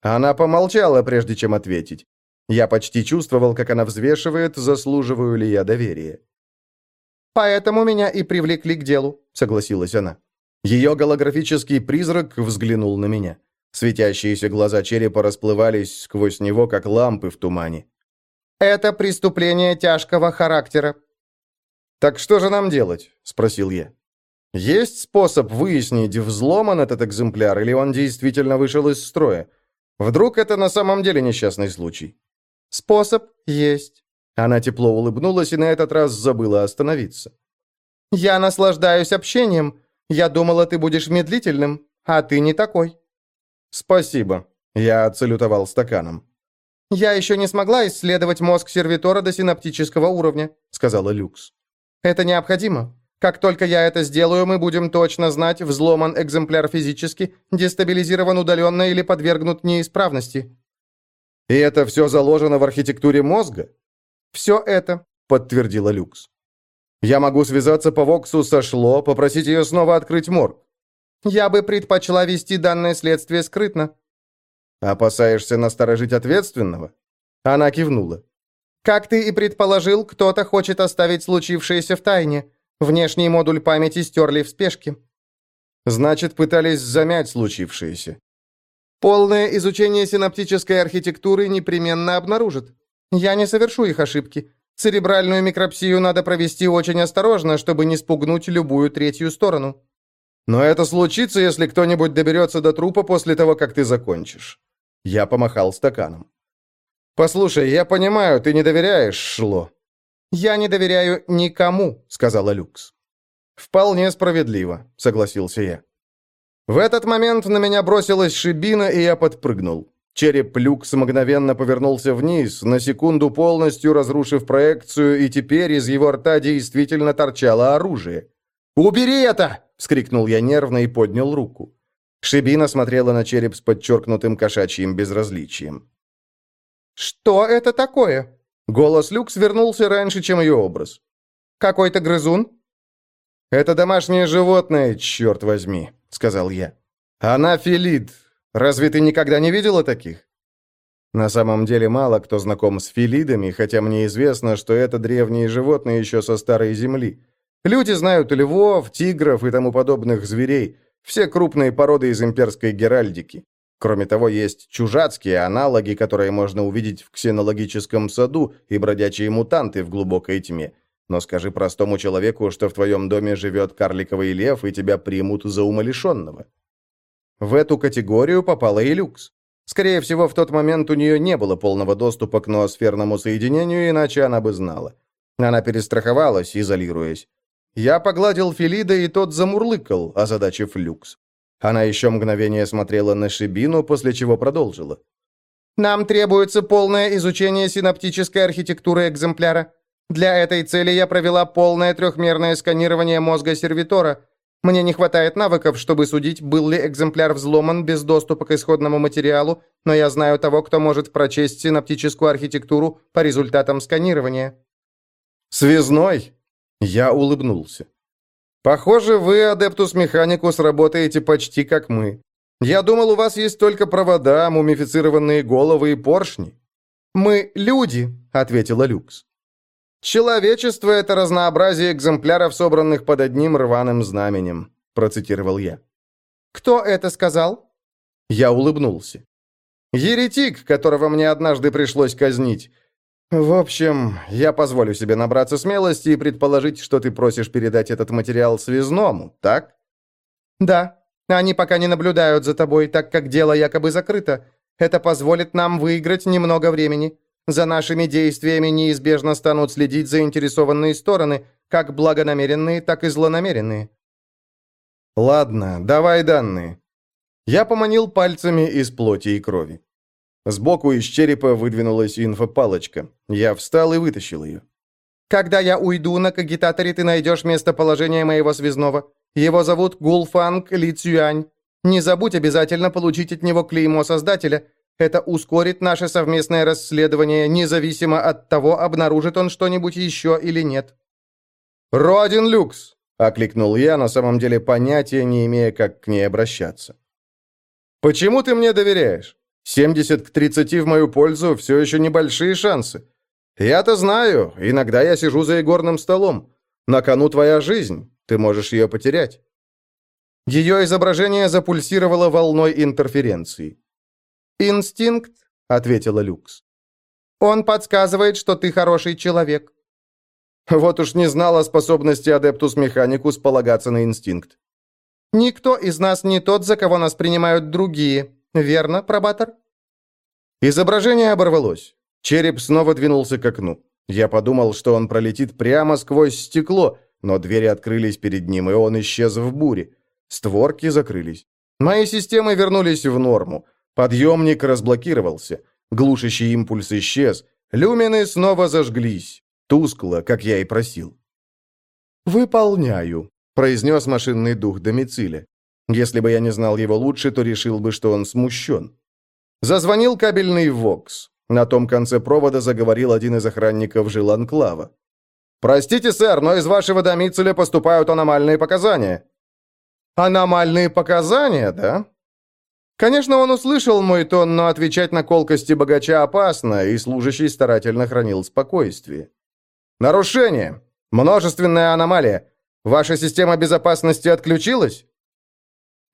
Она помолчала, прежде чем ответить. Я почти чувствовал, как она взвешивает, заслуживаю ли я доверия. «Поэтому меня и привлекли к делу», — согласилась она. Ее голографический призрак взглянул на меня. Светящиеся глаза черепа расплывались сквозь него, как лампы в тумане. «Это преступление тяжкого характера». «Так что же нам делать?» — спросил я. «Есть способ выяснить, взломан этот экземпляр, или он действительно вышел из строя? Вдруг это на самом деле несчастный случай? Способ есть. Она тепло улыбнулась и на этот раз забыла остановиться. Я наслаждаюсь общением. Я думала, ты будешь медлительным, а ты не такой. Спасибо. Я отсалютовал стаканом. «Я еще не смогла исследовать мозг сервитора до синаптического уровня», — сказала Люкс. «Это необходимо. Как только я это сделаю, мы будем точно знать, взломан экземпляр физически, дестабилизирован удаленно или подвергнут неисправности». «И это все заложено в архитектуре мозга?» «Все это», — подтвердила Люкс. «Я могу связаться по Воксу со Шло, попросить ее снова открыть морг». «Я бы предпочла вести данное следствие скрытно». «Опасаешься насторожить ответственного?» Она кивнула. «Как ты и предположил, кто-то хочет оставить случившееся в тайне. Внешний модуль памяти стерли в спешке. Значит, пытались замять случившееся. Полное изучение синаптической архитектуры непременно обнаружит. Я не совершу их ошибки. Церебральную микропсию надо провести очень осторожно, чтобы не спугнуть любую третью сторону. Но это случится, если кто-нибудь доберется до трупа после того, как ты закончишь. Я помахал стаканом. «Послушай, я понимаю, ты не доверяешь Шло. «Я не доверяю никому», — сказала Люкс. «Вполне справедливо», — согласился я. В этот момент на меня бросилась шибина, и я подпрыгнул. Череп Люкс мгновенно повернулся вниз, на секунду полностью разрушив проекцию, и теперь из его рта действительно торчало оружие. «Убери это!» — вскрикнул я нервно и поднял руку. Шибина смотрела на череп с подчеркнутым кошачьим безразличием. «Что это такое?» Голос Люкс вернулся раньше, чем ее образ. «Какой-то грызун?» «Это домашнее животное, черт возьми», — сказал я. «Она филид. Разве ты никогда не видела таких?» На самом деле мало кто знаком с филидами, хотя мне известно, что это древние животные еще со Старой Земли. Люди знают львов, тигров и тому подобных зверей, все крупные породы из имперской геральдики. Кроме того, есть чужацкие аналоги, которые можно увидеть в ксенологическом саду, и бродячие мутанты в глубокой тьме. Но скажи простому человеку, что в твоем доме живет карликовый лев, и тебя примут за умалишенного. В эту категорию попала и люкс. Скорее всего, в тот момент у нее не было полного доступа к ноосферному соединению, иначе она бы знала. Она перестраховалась, изолируясь. Я погладил Филида, и тот замурлыкал, озадачив люкс. Она еще мгновение смотрела на Шибину, после чего продолжила. «Нам требуется полное изучение синаптической архитектуры экземпляра. Для этой цели я провела полное трехмерное сканирование мозга сервитора. Мне не хватает навыков, чтобы судить, был ли экземпляр взломан без доступа к исходному материалу, но я знаю того, кто может прочесть синаптическую архитектуру по результатам сканирования». «Связной?» Я улыбнулся. «Похоже, вы, Адептус Механикус, работаете почти как мы. Я думал, у вас есть только провода, мумифицированные головы и поршни». «Мы люди», — ответила Люкс. «Человечество — это разнообразие экземпляров, собранных под одним рваным знаменем», — процитировал я. «Кто это сказал?» Я улыбнулся. «Еретик, которого мне однажды пришлось казнить. В общем, я позволю себе набраться смелости и предположить, что ты просишь передать этот материал связному, так?» «Да. Они пока не наблюдают за тобой, так как дело якобы закрыто. Это позволит нам выиграть немного времени. За нашими действиями неизбежно станут следить заинтересованные стороны, как благонамеренные, так и злонамеренные». «Ладно, давай данные». Я поманил пальцами из плоти и крови. Сбоку из черепа выдвинулась инфопалочка. Я встал и вытащил ее. «Когда я уйду, на кагитаторе ты найдешь местоположение моего связного. Его зовут Гулфанг Ли Цюань. Не забудь обязательно получить от него клеймо Создателя. Это ускорит наше совместное расследование, независимо от того, обнаружит он что-нибудь еще или нет». «Родин Люкс!» — окликнул я, на самом деле понятия не имея, как к ней обращаться. «Почему ты мне доверяешь?» 70 к 30 в мою пользу все еще небольшие шансы. Я-то знаю, иногда я сижу за игорным столом. На кону твоя жизнь, ты можешь ее потерять. Ее изображение запульсировало волной интерференции. «Инстинкт», — ответила Люкс. «Он подсказывает, что ты хороший человек». Вот уж не знал о способности Адептус Механикус полагаться на инстинкт. «Никто из нас не тот, за кого нас принимают другие», «Верно, пробатор?» Изображение оборвалось. Череп снова двинулся к окну. Я подумал, что он пролетит прямо сквозь стекло, но двери открылись перед ним, и он исчез в буре. Створки закрылись. Мои системы вернулись в норму. Подъемник разблокировался. Глушащий импульс исчез. Люмины снова зажглись. Тускло, как я и просил. «Выполняю», — произнес машинный дух домициля. Если бы я не знал его лучше, то решил бы, что он смущен. Зазвонил кабельный ВОКС. На том конце провода заговорил один из охранников жиланклава. «Простите, сэр, но из вашего домицеля поступают аномальные показания». «Аномальные показания, да?» Конечно, он услышал мой тон, но отвечать на колкости богача опасно, и служащий старательно хранил спокойствие. «Нарушение! Множественная аномалия! Ваша система безопасности отключилась?»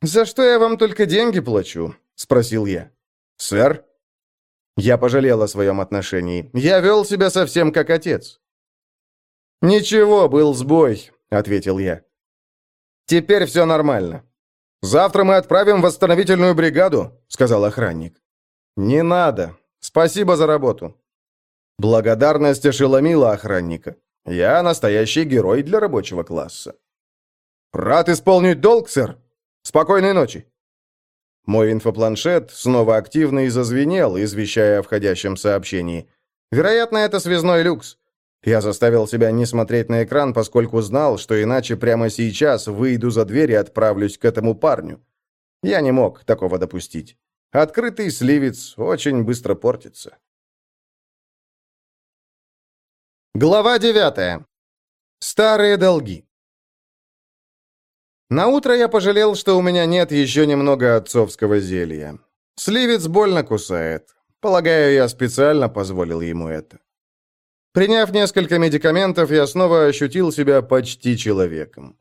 «За что я вам только деньги плачу?» — спросил я. «Сэр?» Я пожалел о своем отношении. Я вел себя совсем как отец. «Ничего, был сбой», — ответил я. «Теперь все нормально. Завтра мы отправим восстановительную бригаду», — сказал охранник. «Не надо. Спасибо за работу». Благодарность ошеломила охранника. Я настоящий герой для рабочего класса. «Рад исполнить долг, сэр», Спокойной ночи!» Мой инфопланшет снова активно и зазвенел, извещая о входящем сообщении. Вероятно, это связной люкс. Я заставил себя не смотреть на экран, поскольку знал, что иначе прямо сейчас выйду за дверь и отправлюсь к этому парню. Я не мог такого допустить. Открытый сливец очень быстро портится. Глава девятая. Старые долги. На утро я пожалел, что у меня нет еще немного отцовского зелья. Сливец больно кусает. Полагаю, я специально позволил ему это. Приняв несколько медикаментов, я снова ощутил себя почти человеком.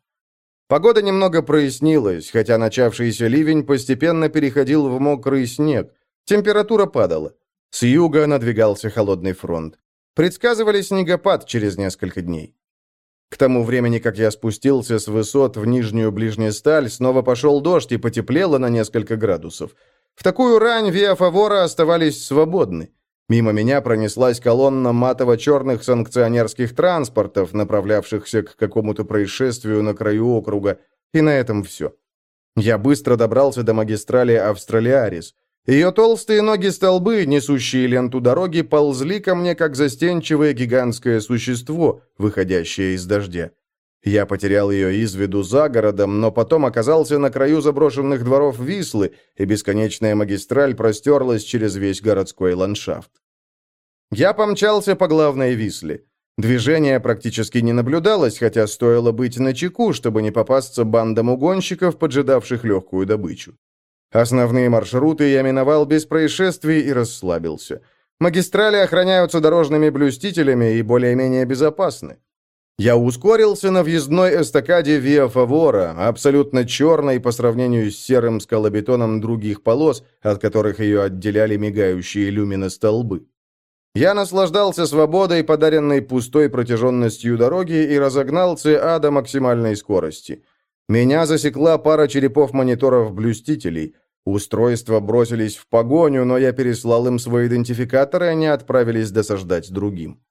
Погода немного прояснилась, хотя начавшийся ливень постепенно переходил в мокрый снег. Температура падала. С юга надвигался холодный фронт. Предсказывали снегопад через несколько дней. К тому времени, как я спустился с высот в нижнюю ближнюю сталь, снова пошел дождь и потеплело на несколько градусов. В такую рань Виа Фавора оставались свободны. Мимо меня пронеслась колонна матово-черных санкционерских транспортов, направлявшихся к какому-то происшествию на краю округа, и на этом все. Я быстро добрался до магистрали Австралиарис. Ее толстые ноги-столбы, несущие ленту дороги, ползли ко мне, как застенчивое гигантское существо, выходящее из дождя. Я потерял ее из виду за городом, но потом оказался на краю заброшенных дворов Вислы, и бесконечная магистраль простерлась через весь городской ландшафт. Я помчался по главной Висле. Движения практически не наблюдалось, хотя стоило быть начеку, чтобы не попасться бандам угонщиков, поджидавших легкую добычу. Основные маршруты я миновал без происшествий и расслабился. Магистрали охраняются дорожными блюстителями и более-менее безопасны. Я ускорился на въездной эстакаде Виа Фавора, абсолютно черной по сравнению с серым скалобетоном других полос, от которых ее отделяли мигающие люминостолбы. Я наслаждался свободой, подаренной пустой протяженностью дороги, и разогнал ЦА до максимальной скорости. Меня засекла пара черепов мониторов-блюстителей. Устройства бросились в погоню, но я переслал им свой идентификатор, и они отправились досаждать другим.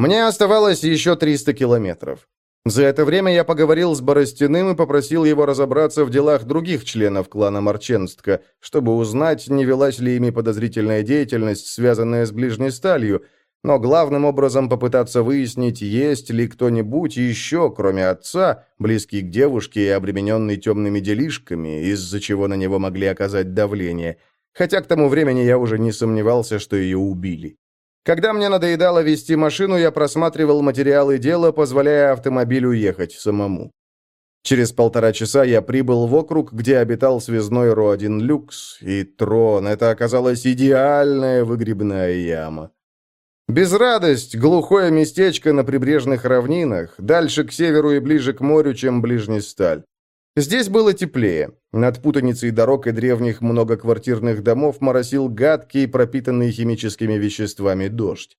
Мне оставалось еще 300 километров. За это время я поговорил с Боростяным и попросил его разобраться в делах других членов клана Марченстка, чтобы узнать, не велась ли ими подозрительная деятельность, связанная с ближней сталью, но главным образом попытаться выяснить, есть ли кто-нибудь еще, кроме отца, близкий к девушке и обремененный темными делишками, из-за чего на него могли оказать давление, хотя к тому времени я уже не сомневался, что ее убили. Когда мне надоедало вести машину, я просматривал материалы дела, позволяя автомобилю ехать самому. Через полтора часа я прибыл в округ, где обитал связной Ро-1 Люкс, и Трон. Это оказалась идеальная выгребная яма. Безрадость, глухое местечко на прибрежных равнинах, дальше к северу и ближе к морю, чем ближний сталь. Здесь было теплее. Над путаницей дорог и древних многоквартирных домов моросил гадкий, пропитанный химическими веществами дождь.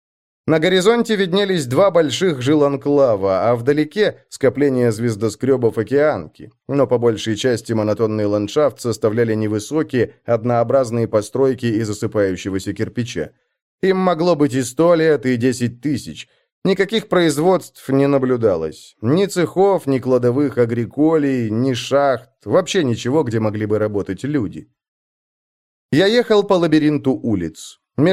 На горизонте виднелись два больших жиланклава, а вдалеке — скопление звездоскребов океанки. Но по большей части монотонный ландшафт составляли невысокие, однообразные постройки из осыпающегося кирпича. Им могло быть и сто лет, и десять тысяч — Никаких производств не наблюдалось. Ни цехов, ни кладовых агриколий, ни шахт, вообще ничего, где могли бы работать люди. Я ехал по лабиринту улиц.